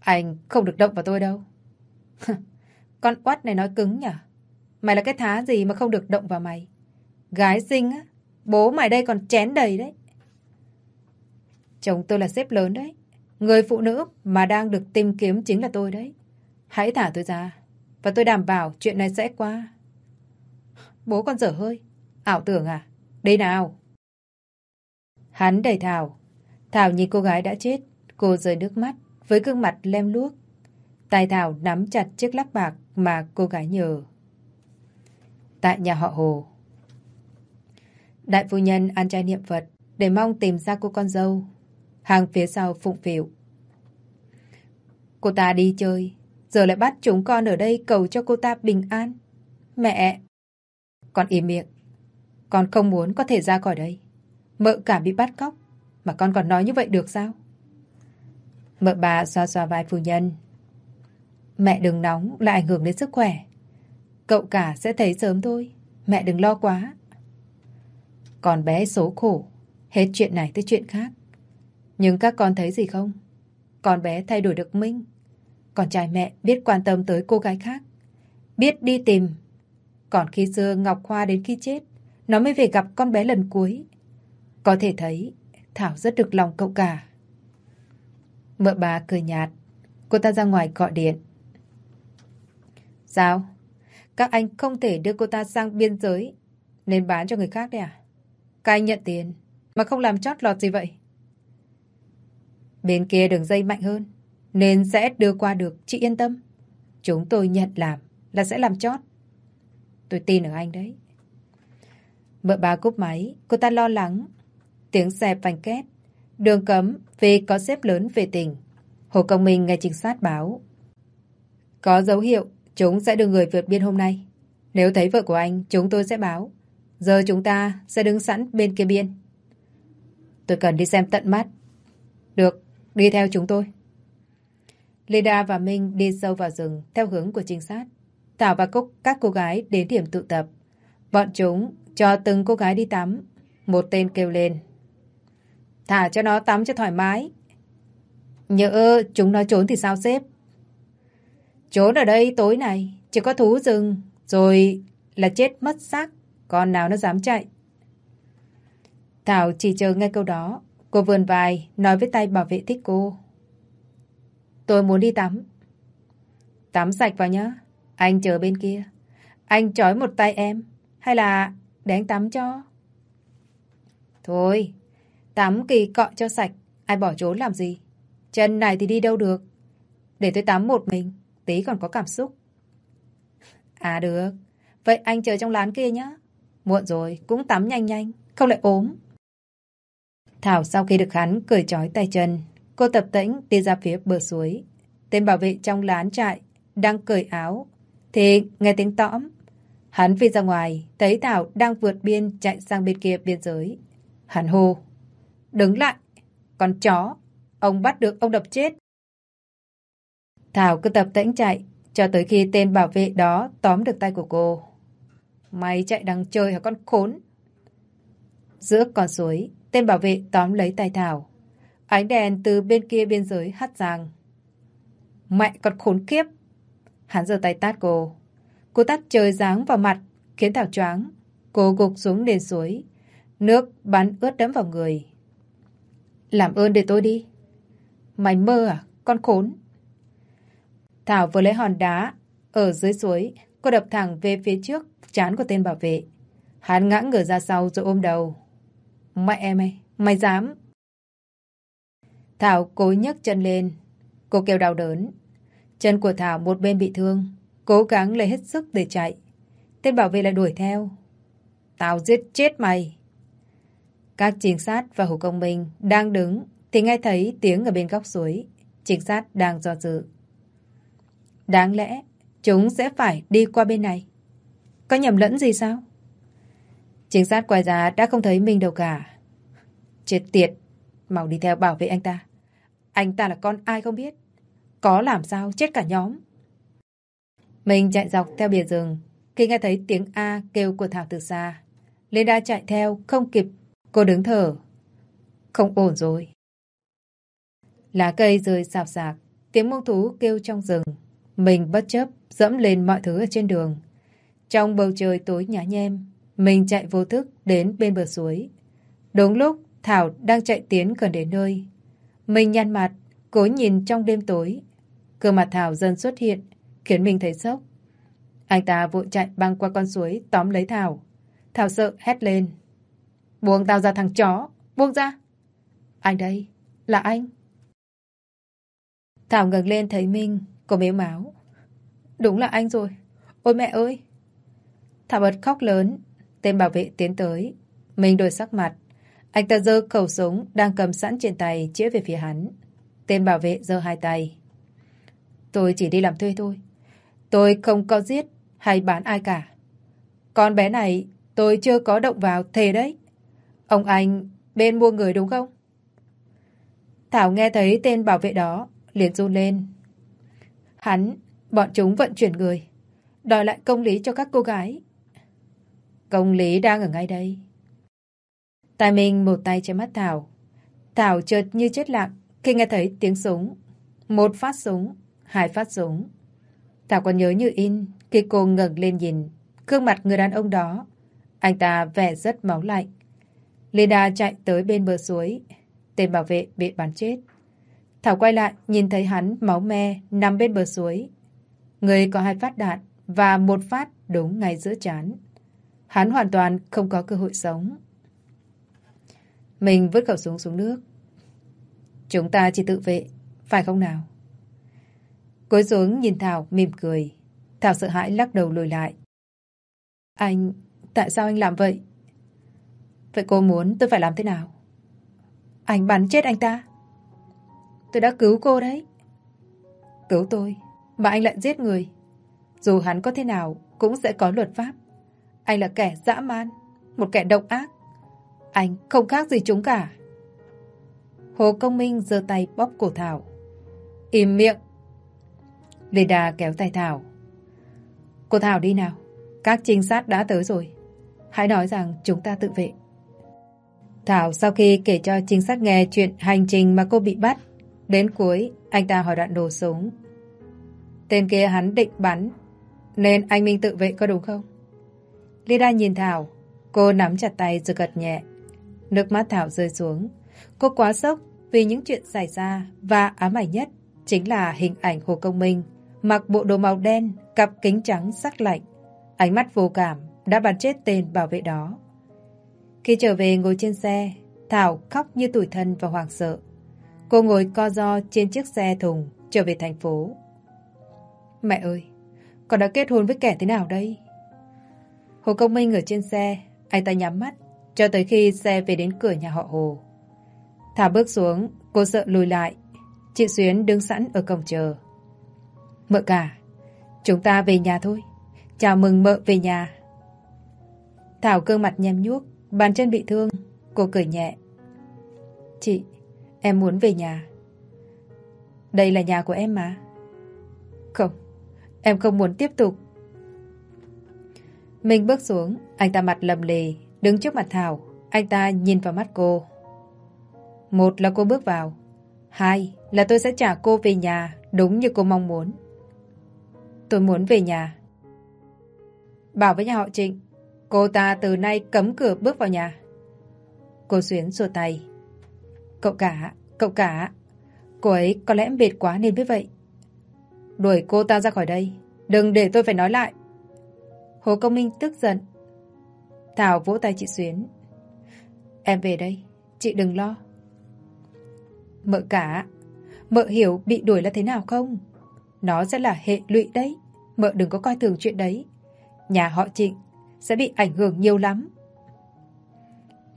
Speaker 1: Anh không được động vào tôi đâu. Con quát này nói cứng nhở Mày là cái thá gì mà không được động vào mày? Gái xinh á, bố mày đây còn chén đầy đấy. Chồng tôi là sếp lớn đấy. Người phụ nữ mà đang được tìm kiếm chính là tôi đấy. Hãy thả tôi ra. Và tôi đảm bảo chuyện này sẽ qua. Bố con dở hơi. Ảo tưởng à? Đây nào. Hắn đẩy Thảo. Thảo nhìn cô gái đã chết. Cô rơi nước mắt với gương mặt lem luốc. Tay Thảo nắm chặt chiếc lắc bạc mà cô gái nhờ. Tại nhà họ Hồ. Đại phu nhân ăn chay niệm Phật để mong tìm ra cô con dâu. Hàng phía sau phụng phịu. Cô ta đi chơi, giờ lại bắt chúng con ở đây cầu cho cô ta bình an. Mẹ! Con im miệng. Con không muốn có thể ra khỏi đây. Mợ cả bị bắt cóc, mà con còn nói như vậy được sao? Mợ bà xoa xoa vai phu nhân. Mẹ đừng nóng, lại ảnh hưởng đến sức khỏe. Cậu cả sẽ thấy sớm thôi. Mẹ đừng lo quá. Còn bé số khổ. Hết chuyện này tới chuyện khác. Nhưng các con thấy gì không? Con bé thay đổi được Minh. Con trai mẹ biết quan tâm tới cô gái khác. Biết đi tìm. Còn khi xưa Ngọc Hoa đến khi chết, nó mới về gặp con bé lần cuối. Có thể thấy Thảo rất được lòng cậu cả. Mợ bà cười nhạt. Cô ta ra ngoài gọi điện. Sao? Các anh không thể đưa cô ta sang biên giới nên bán cho người khác đấy à? Các anh nhận tiền mà không làm chót lọt gì vậy? Bên kia đường dây mạnh hơn nên sẽ đưa qua được, chị yên tâm. Chúng tôi nhận làm là sẽ làm chót. Tôi tin ở anh đấy. Mợ bà cúp máy, cô ta lo lắng. Tiếng xe phanh két. Đường cấm vì có xếp lớn về tỉnh. Hồ Công Minh nghe trinh sát báo. Có dấu hiệu chúng sẽ đưa người vượt biên hôm nay. Nếu thấy vợ của anh, chúng tôi sẽ báo. Giờ chúng ta sẽ đứng sẵn bên kia biên. Tôi cần đi xem tận mắt. Được, đi theo chúng tôi. Lida và Minh đi sâu vào rừng theo hướng của trinh sát. Thảo và Cúc các cô gái đến điểm tụ tập. Bọn chúng cho từng cô gái đi tắm. Một tên kêu lên. Thả cho nó tắm cho thoải mái. Nhỡ chúng nó trốn thì sao xếp? Trốn ở đây tối này, chỉ có thú rừng, rồi là chết mất xác, còn nào nó dám chạy. Thảo chỉ chờ nghe câu đó, cô vươn vai, nói với tay bảo vệ thích cô. Tôi muốn đi tắm. Tắm sạch vào nhá, anh chờ bên kia. Anh trói một tay em, hay là để anh tắm cho? Thôi, tắm kỳ cọ cho sạch, ai bỏ trốn làm gì? Chân này thì đi đâu được. Để tôi tắm một mình, tí còn có cảm xúc. À được, vậy anh chờ trong lán kia nhá Muộn rồi, cũng tắm nhanh nhanh, không lại ốm. Thảo sau khi được hắn cười trói tay chân, cô tập tĩnh đi ra phía bờ suối. Tên bảo vệ trong lán trại đang cởi áo, thì nghe tiếng tõm. Hắn phi ra ngoài, thấy Thảo đang vượt biên chạy sang bên kia biên giới. Hắn hô, đứng lại, con chó, ông bắt được ông đập chết. Thảo cứ tập tĩnh chạy, cho tới khi tên bảo vệ đó tóm được tay của cô. Mày chạy đằng chơi hả con khốn? Giữa con suối, tên bảo vệ tóm lấy tay Thảo. Ánh đèn từ bên kia biên giới hắt sang. Mẹ con khốn kiếp! Hắn giơ tay tát cô. Cô tát trời giáng vào mặt, khiến Thảo choáng. Cô gục xuống nền suối. Nước bắn ướt đẫm vào người. Làm ơn để tôi đi. Mày mơ à, con khốn? Thảo vừa lấy hòn đá ở dưới suối, cô đập thẳng về phía trước chán của tên bảo vệ. Hắn ngã ngửa ra sau rồi ôm đầu. Mẹ em ơi, mày dám? Thảo cố nhấc chân lên. Cô kêu đau đớn. Chân của Thảo một bên bị thương, cố gắng lấy hết sức để chạy. Tên bảo vệ lại đuổi theo. Tao giết chết mày. Các trinh sát và Hồ Công Minh đang đứng thì nghe thấy tiếng ở bên góc suối. Trinh sát đang do dự. Đáng lẽ chúng sẽ phải đi qua bên này. Có nhầm lẫn gì sao? Trinh sát quay ra đã không thấy Minh đâu cả. Chết tiệt, mau đi theo bảo vệ anh ta. Anh ta là con ai không biết. Có làm sao chết cả nhóm. Mình chạy dọc theo bìa rừng. Khi nghe thấy tiếng A kêu của Thảo từ xa. Linda đa chạy theo, không kịp. Cô đứng thở. Không ổn rồi. Lá cây rơi sạp sạc. Tiếng mông thú kêu trong rừng. Mình bất chấp, dẫm lên mọi thứ ở trên đường. Trong bầu trời tối nhá nhem, mình chạy vô thức đến bên bờ suối. Đúng lúc Thảo đang chạy tiến gần đến nơi. Mình nhăn mặt, cố nhìn trong đêm tối. Cơ mặt Thảo dần xuất hiện, khiến mình thấy sốc. Anh ta vội chạy băng qua con suối tóm lấy Thảo. Thảo sợ hét lên. Buông tao ra thằng chó, buông ra. Anh đây, là anh. Thảo ngẩng lên thấy Minh, cô mếu máu. Đúng là anh rồi. Ôi mẹ ơi! Thảo bật khóc lớn. Tên bảo vệ tiến tới. Minh đổi sắc mặt. Anh ta giơ khẩu súng đang cầm sẵn trên tay chĩa về phía hắn. Tên bảo vệ giơ hai tay. Tôi chỉ đi làm thuê thôi. Tôi không có giết hay bán ai cả. Con bé này tôi chưa có động vào thề đấy. Ông anh bên mua người đúng không? Thảo nghe thấy tên bảo vệ đó liền run lên. Hắn, bọn chúng vận chuyển người. Đòi lại công lý cho các cô gái. Công lý đang ở ngay đây. Tài mình một tay che mắt Thảo. Thảo chợt như chết lặng khi nghe thấy tiếng súng. Một phát súng, hai phát súng. Thảo còn nhớ như in khi cô ngẩng lên nhìn gương mặt người đàn ông đó. Anh ta vẻ rất máu lạnh. Linda chạy tới bên bờ suối. Tên bảo vệ bị bắn chết. Thảo quay lại nhìn thấy hắn máu me nằm bên bờ suối. Người có hai phát đạn và một phát đúng ngay giữa chán. Hắn hoàn toàn không có cơ hội sống. Mình vứt khẩu súng xuống nước. Chúng ta chỉ tự vệ, phải không nào? Cối xuống nhìn Thảo mỉm cười. Thảo sợ hãi lắc đầu lùi lại. Anh, tại sao anh làm vậy? Vậy cô muốn tôi phải làm thế nào? Anh bắn chết anh ta. Tôi đã cứu cô đấy. Cứu tôi, mà anh lại giết người. Dù hắn có thế nào, cũng sẽ có luật pháp. Anh là kẻ dã man, một kẻ độc ác. Anh không khác gì chúng cả. Hồ Công Minh giơ tay bóp cổ Thảo. Im miệng. Lê Đà kéo tay Thảo. Cô Thảo đi nào. Các trinh sát đã tới rồi. Hãy nói rằng chúng ta tự vệ. Thảo sau khi kể cho trinh sát nghe chuyện hành trình mà cô bị bắt, đến cuối anh ta hỏi đoạn đồ súng. Tên kia hắn định bắn, nên anh Minh tự vệ có đúng không? Lida nhìn Thảo, cô nắm chặt tay rồi gật nhẹ. Nước mắt Thảo rơi xuống. Cô quá sốc vì những chuyện xảy ra và ám ảnh nhất chính là hình ảnh Hồ Công Minh mặc bộ đồ màu đen, cặp kính trắng sắc lạnh. Ánh mắt vô cảm đã bắn chết tên bảo vệ đó. Khi trở về ngồi trên xe, Thảo khóc như tủi thân và hoảng sợ. Cô ngồi co do trên chiếc xe thùng trở về thành phố. Mẹ ơi, con đã kết hôn với kẻ thế nào đây? Hồ Công Minh ở trên xe, anh ta nhắm mắt, cho tới khi xe về đến cửa nhà họ Hồ. Thảo bước xuống, cô sợ lùi lại. Chị Xuyến đứng sẵn ở cổng chờ. Mợ cả, chúng ta về nhà thôi. Chào mừng mợ về nhà. Thảo gương mặt nhem nhuốc, bàn chân bị thương. Cô cười nhẹ. Chị, em muốn về nhà. Đây là nhà của em mà. Không, em không muốn tiếp tục. Mình bước xuống, anh ta mặt lầm lì, đứng trước mặt Thảo. Anh ta nhìn vào mắt cô. Một là cô bước vào. Hai là tôi sẽ trả cô về nhà đúng như cô mong muốn. Tôi muốn về nhà. Bảo với nhà họ Trịnh, cô ta từ nay cấm cửa bước vào nhà. Cô Xuyến xua tay. Cậu cả, cậu cả, cô ấy có lẽ mệt quá nên biết vậy. Đuổi cô ta ra khỏi đây, đừng để tôi phải nói lại. Hồ Công Minh tức giận. Thảo vỗ tay chị Xuyến. Em về đây, chị đừng lo. Mợ cả, mợ hiểu bị đuổi là thế nào không? Nó sẽ là hệ lụy đấy. Mợ đừng có coi thường chuyện đấy. Nhà họ Trịnh sẽ bị ảnh hưởng nhiều lắm.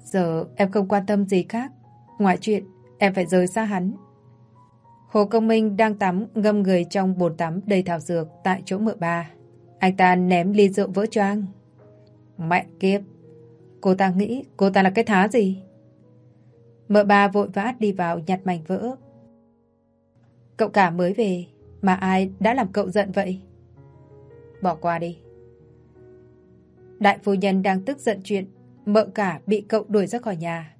Speaker 1: Giờ em không quan tâm gì khác. Ngoài chuyện, em phải rời xa hắn. Hồ Công Minh đang tắm ngâm người trong bồn tắm đầy thảo dược tại chỗ mợ ba. Anh ta ném ly rượu vỡ choang. Mẹ kiếp! Cô ta nghĩ cô ta là cái thá gì? Mợ ba vội vã đi vào nhặt mảnh vỡ. Cậu cả mới về, mà ai đã làm cậu giận vậy? Bỏ qua đi. Đại phu nhân đang tức giận chuyện mợ cả bị cậu đuổi ra khỏi nhà.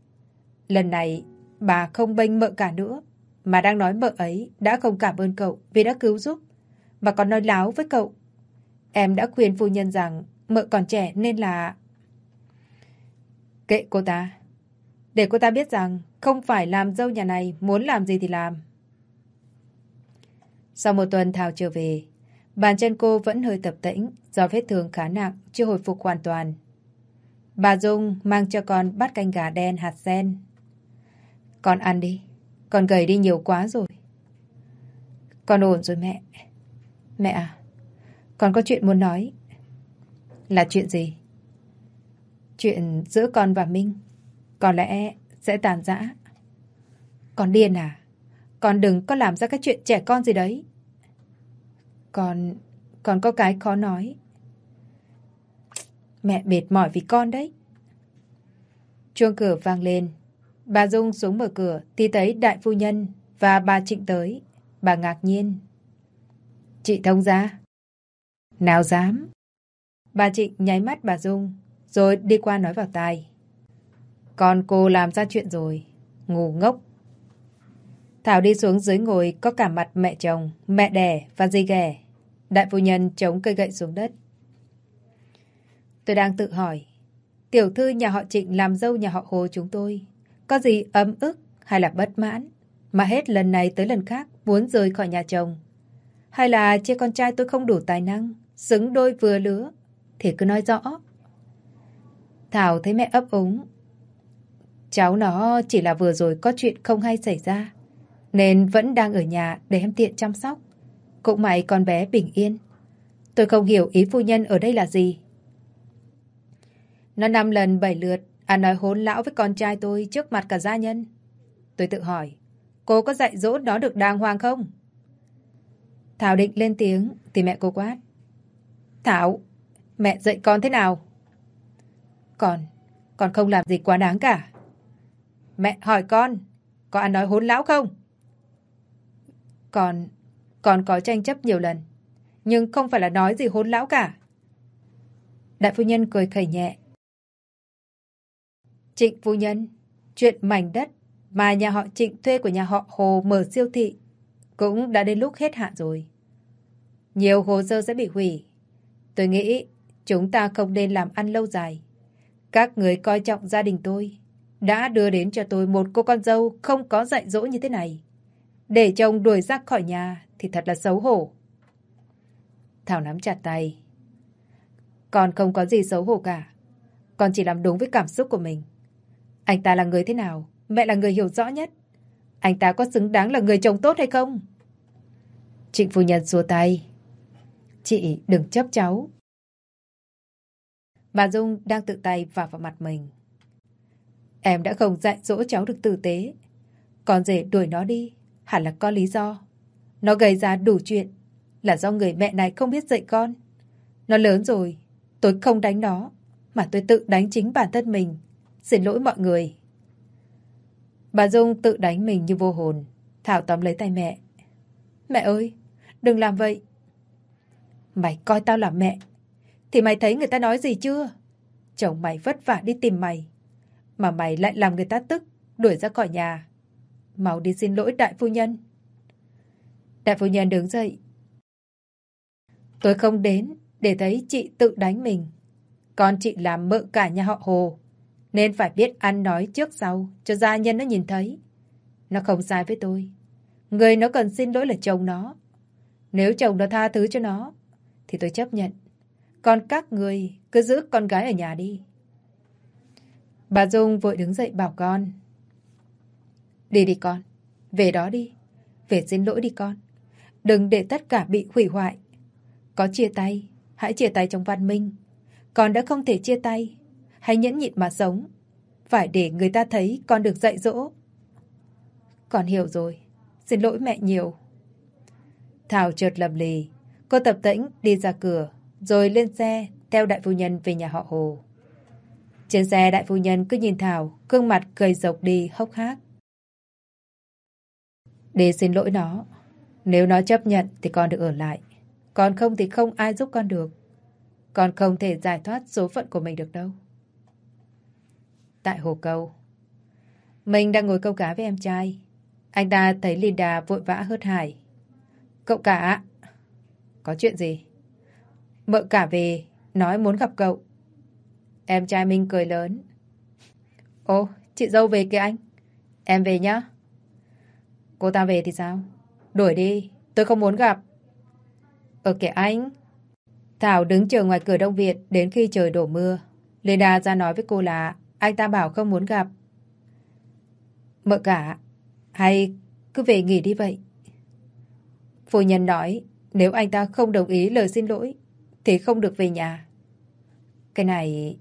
Speaker 1: Lần này, bà không bênh mợ cả nữa, mà đang nói mợ ấy đã không cảm ơn cậu vì đã cứu giúp, mà còn nói láo với cậu. Em đã khuyên phu nhân rằng mợ còn trẻ nên là... Kệ cô ta. Để cô ta biết rằng không phải làm dâu nhà này muốn làm gì thì làm. Sau một tuần Thảo trở về, bàn chân cô vẫn hơi tập tĩnh do vết thương khá nặng, chưa hồi phục hoàn toàn. Bà Dung mang cho con bát canh gà đen hạt sen. Con ăn đi, con gầy đi nhiều quá rồi. Con ổn rồi mẹ. Mẹ à, con có chuyện muốn nói. Là chuyện gì? Chuyện giữa con và Minh. Có lẽ sẽ tàn giã. Con điên à? Con đừng có làm ra cái chuyện trẻ con gì đấy. Con... con có cái khó nói. Mẹ mệt mỏi vì con đấy. Chuông cửa vang lên. Bà Dung xuống mở cửa thì thấy đại phu nhân và bà Trịnh tới. Bà ngạc nhiên. Chị thông ra. Nào dám. Bà Trịnh nháy mắt bà Dung rồi đi qua nói vào tai. Con cô làm ra chuyện rồi. Ngu ngốc. Thảo đi xuống dưới ngồi có cả mặt mẹ chồng, mẹ đẻ và dì ghẻ. Đại phu nhân chống cây gậy xuống đất. Tôi đang tự hỏi, tiểu thư nhà họ Trịnh làm dâu nhà họ Hồ chúng tôi, có gì ấm ức hay là bất mãn, mà hết lần này tới lần khác muốn rời khỏi nhà chồng. Hay là chê con trai tôi không đủ tài năng, xứng đôi vừa lứa, thì cứ nói rõ. Thảo thấy mẹ ấp úng. Cháu nó chỉ là vừa rồi có chuyện không hay xảy ra, nên vẫn đang ở nhà để em tiện chăm sóc. Cũng may con bé bình yên. Tôi không hiểu ý phu nhân ở đây là gì. Nó năm lần bảy lượt, à nói hốn lão với con trai tôi trước mặt cả gia nhân. Tôi tự hỏi, cô có dạy dỗ nó được đàng hoàng không? Thảo định lên tiếng, thì mẹ cô quát. Thảo, mẹ dạy con thế nào? Con, con không làm gì quá đáng cả. Mẹ hỏi con, có ăn nói hốn lão không? Con, con có tranh chấp nhiều lần, nhưng không phải là nói gì hốn lão cả. Đại phu nhân cười khẩy nhẹ. Trịnh phu nhân, chuyện mảnh đất mà nhà họ Trịnh thuê của nhà họ Hồ mở siêu thị cũng đã đến lúc hết hạn rồi. Nhiều hồ sơ sẽ bị hủy. Tôi nghĩ chúng ta không nên làm ăn lâu dài. Các người coi trọng gia đình tôi đã đưa đến cho tôi một cô con dâu không có dạy dỗ như thế này. Để chồng đuổi ra khỏi nhà thì thật là xấu hổ. Thảo nắm chặt tay. Con không có gì xấu hổ cả. Con chỉ làm đúng với cảm xúc của mình. Anh ta là người thế nào? Mẹ là người hiểu rõ nhất. Anh ta có xứng đáng là người chồng tốt hay không? Trịnh phu nhân xua tay. Chị, đừng chấp cháu. Bà Dung đang tự tay vào vào mặt mình. Em đã không dạy dỗ cháu được tử tế. Còn rể đuổi nó đi, hẳn là có lý do. Nó gây ra đủ chuyện, là do người mẹ này không biết dạy con. Nó lớn rồi, tôi không đánh nó, mà tôi tự đánh chính bản thân mình. Xin lỗi mọi người. Bà Dung tự đánh mình như vô hồn. Thảo tóm lấy tay mẹ. Mẹ ơi, đừng làm vậy. Mày coi tao là mẹ. Thì mày thấy người ta nói gì chưa? Chồng mày vất vả đi tìm mày. Mà mày lại làm người ta tức, đuổi ra khỏi nhà. Mau đi xin lỗi đại phu nhân. Đại phu nhân đứng dậy. Tôi không đến để thấy chị tự đánh mình. Con chị làm mợ cả nhà họ Hồ. Nên phải biết ăn nói trước sau cho gia nhân nó nhìn thấy. Nó không sai với tôi. Người nó cần xin lỗi là chồng nó. Nếu chồng nó tha thứ cho nó, thì tôi chấp nhận. Còn các người cứ giữ con gái ở nhà đi. Bà Dung vội đứng dậy bảo con. Đi đi con. Về đó đi. Về xin lỗi đi con. Đừng để tất cả bị hủy hoại. Có chia tay, hãy chia tay trong văn minh. Con đã không thể chia tay. Hãy nhẫn nhịn mà sống. Phải để người ta thấy con được dạy dỗ. Con hiểu rồi. Xin lỗi mẹ nhiều. Thảo chợt lầm lì. Cô tập tĩnh đi ra cửa, rồi lên xe theo đại phu nhân về nhà họ Hồ. Trên xe đại phu nhân cứ nhìn Thảo, gương mặt cười rộc đi hốc hác. Để xin lỗi nó. Nếu nó chấp nhận thì con được ở lại. Còn không thì không ai giúp con được. Con không thể giải thoát số phận của mình được đâu. Tại hồ câu. Mình đang ngồi câu cá với em trai. Anh ta thấy Linda vội vã hớt hải. Cậu cả. Có chuyện gì? Mợ cả về, nói muốn gặp cậu. Em trai Minh cười lớn. Ô, chị dâu về kìa anh. Em về nhá. Cô ta về thì sao? Đuổi đi, tôi không muốn gặp. Ở kìa anh. Thảo đứng chờ ngoài cửa Đông Việt đến khi trời đổ mưa. Linda ra nói với cô là anh ta bảo không muốn gặp. Mợ cả, hay cứ về nghỉ đi vậy. Phu nhân nói nếu anh ta không đồng ý lời xin lỗi thì không được về nhà. Cái này...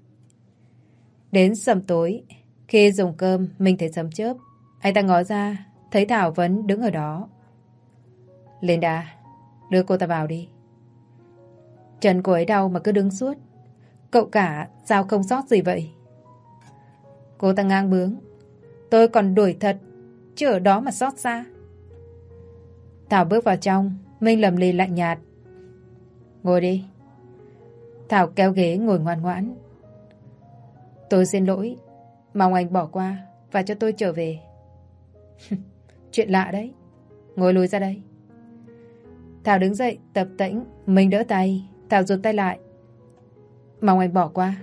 Speaker 1: Đến sầm tối, khi dùng cơm, mình thấy sấm chớp. Anh ta ngó ra, thấy Thảo vẫn đứng ở đó. Linda, đưa cô ta vào đi. Chân cô ấy đau mà cứ đứng suốt. Cậu cả, sao không sót gì vậy? Cô ta ngang bướng. Tôi còn đuổi thật, chứ ở đó mà sót xa. Thảo bước vào trong, Minh lầm lì lạnh nhạt. Ngồi đi. Thảo kéo ghế ngồi ngoan ngoãn. Tôi xin lỗi. Mong anh bỏ qua và cho tôi trở về. Chuyện lạ đấy. Ngồi lùi ra đây. Thảo đứng dậy, tập tĩnh, mình đỡ tay. Thảo rụt tay lại. Mong anh bỏ qua.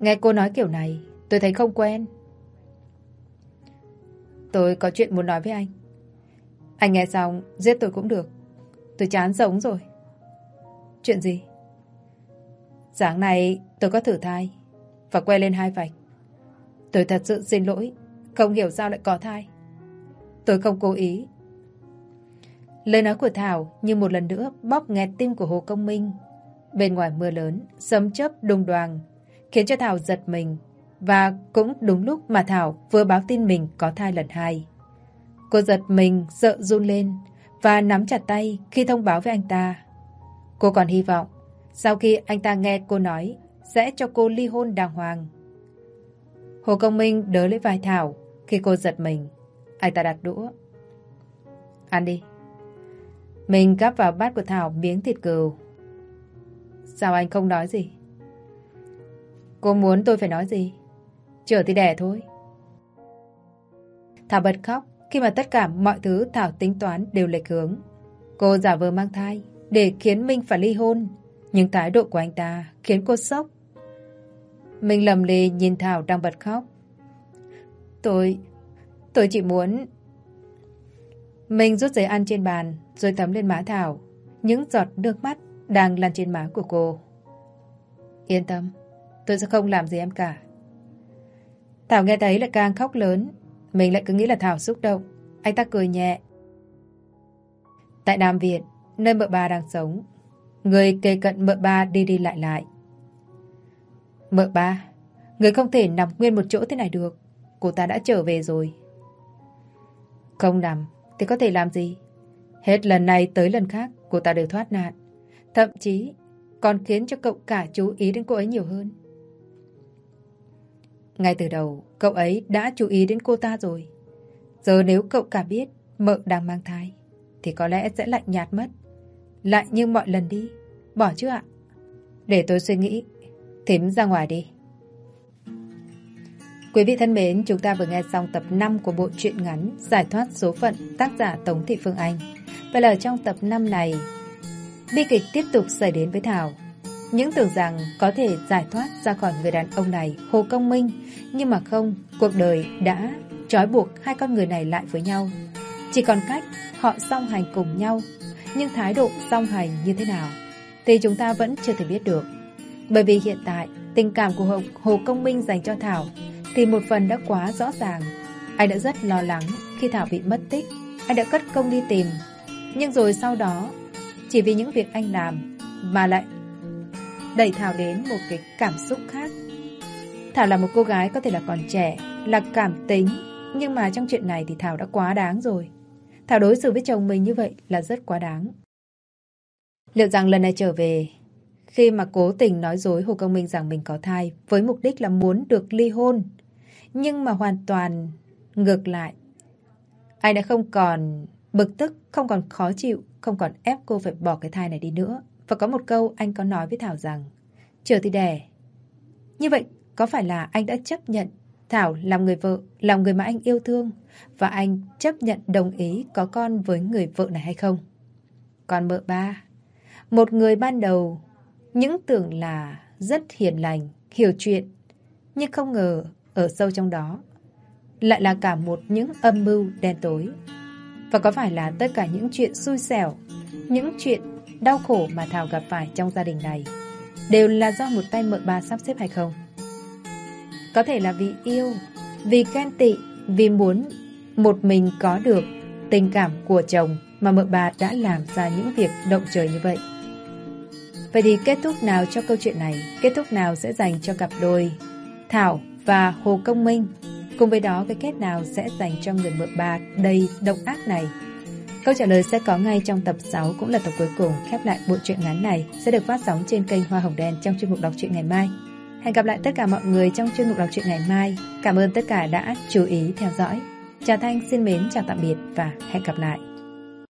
Speaker 1: Nghe cô nói kiểu này, tôi thấy không quen. Tôi có chuyện muốn nói với anh. Anh nghe xong, giết tôi cũng được. Tôi chán sống rồi. Chuyện gì? Sáng nay tôi có thử thai và quay lên hai vạch. Tôi thật sự xin lỗi, không hiểu sao lại có thai. Tôi không cố ý. Lời nói của Thảo như một lần nữa bóp nghẹt tim của Hồ Công Minh. Bên ngoài mưa lớn, sấm chớp đùng đoàn khiến cho Thảo giật mình. Và cũng đúng lúc mà Thảo vừa báo tin mình có thai lần hai. Cô giật mình, sợ run lên và nắm chặt tay khi thông báo với anh ta. Cô còn hy vọng sau khi anh ta nghe cô nói, sẽ cho cô ly hôn đàng hoàng. Hồ Công Minh đỡ lấy vai Thảo khi cô giật mình. Anh ta đặt đũa. Ăn đi. Mình gắp vào bát của Thảo miếng thịt cừu. Sao anh không nói gì? Cô muốn tôi phải nói gì? Chờ thì đẻ thôi. Thảo bật khóc khi mà tất cả mọi thứ Thảo tính toán đều lệch hướng. Cô giả vờ mang thai để khiến Minh phải ly hôn. Nhưng thái độ của anh ta khiến cô sốc. Minh lầm lì nhìn Thảo đang bật khóc. Tôi... tôi chỉ muốn... Minh rút giấy ăn trên bàn rồi tấm lên má Thảo. Những giọt nước mắt đang lan trên má của cô. Yên tâm, tôi sẽ không làm gì em cả. Thảo nghe thấy lại càng khóc lớn. Mình lại cứ nghĩ là Thảo xúc động. Anh ta cười nhẹ. Tại Nam Viện, nơi mợ bà đang sống, người kề cận mợ ba đi đi lại lại. Mợ ba, người không thể nằm nguyên một chỗ thế này được. Cô ta đã trở về rồi. Không nằm, thì có thể làm gì? Hết lần này tới lần khác, cô ta đều thoát nạn. Thậm chí còn khiến cho cậu cả chú ý đến cô ấy nhiều hơn. Ngay từ đầu, cậu ấy đã chú ý đến cô ta rồi. Giờ nếu cậu cả biết mợ đang mang thai, thì có lẽ sẽ lạnh nhạt mất. Lại như mọi lần đi. Bỏ chứ ạ? Để tôi suy nghĩ. Thím ra ngoài đi. Quý vị thân mến, chúng ta vừa nghe xong tập 5 của bộ truyện ngắn Giải thoát số phận tác giả Tống Thị Phương Anh. Và là trong tập 5 này, bi kịch tiếp tục xảy đến với Thảo. Những tưởng rằng có thể giải thoát ra khỏi người đàn ông này, Hồ Công Minh, nhưng mà không, cuộc đời đã trói buộc hai con người này lại với nhau. Chỉ còn cách họ song hành cùng nhau, nhưng thái độ song hành như thế nào thì chúng ta vẫn chưa thể biết được. Bởi vì hiện tại, tình cảm của Hồ, Hồ Công Minh dành cho Thảo thì một phần đã quá rõ ràng. Anh đã rất lo lắng khi Thảo bị mất tích. Anh đã cất công đi tìm. Nhưng rồi sau đó, chỉ vì những việc anh làm mà lại đẩy Thảo đến một cái cảm xúc khác. Thảo là một cô gái có thể là còn trẻ, là cảm tính, nhưng mà trong chuyện này thì Thảo đã quá đáng rồi. Thảo đối xử với chồng mình như vậy là rất quá đáng. Liệu rằng lần này trở về, khi mà cố tình nói dối Hồ Công Minh rằng mình có thai với mục đích là muốn được ly hôn, nhưng mà hoàn toàn ngược lại. Anh đã không còn bực tức, không còn khó chịu, không còn ép cô phải bỏ cái thai này đi nữa. Và có một câu anh có nói với Thảo rằng, chờ thì đẻ. Như vậy, có phải là anh đã chấp nhận Thảo làm người vợ, làm người mà anh yêu thương và anh chấp nhận đồng ý có con với người vợ này hay không? Còn mợ ba, một người ban đầu những tưởng là rất hiền lành, hiểu chuyện, nhưng không ngờ ở sâu trong đó lại là cả một những âm mưu đen tối. Và có phải là tất cả những chuyện xui xẻo, những chuyện đau khổ mà Thảo gặp phải trong gia đình này đều là do một tay mợ ba sắp xếp hay không? Có thể là vì yêu, vì ghen tị, vì muốn một mình có được tình cảm của chồng mà mợ bà đã làm ra những việc động trời như vậy. Vậy thì kết thúc nào cho câu chuyện này? Kết thúc nào sẽ dành cho cặp đôi Thảo và Hồ Công Minh? Cùng với đó cái kết nào sẽ dành cho người mợ bà đầy độc ác này? Câu trả lời sẽ có ngay trong tập 6 cũng là tập cuối cùng khép lại bộ truyện ngắn này sẽ được phát sóng trên kênh Hoa Hồng Đen trong chuyên mục đọc truyện ngày mai. Hẹn gặp lại tất cả mọi người trong chuyên mục đọc truyện ngày mai. Cảm ơn tất cả đã chú ý theo dõi. Chào Thanh xin mến, chào tạm biệt và hẹn gặp lại.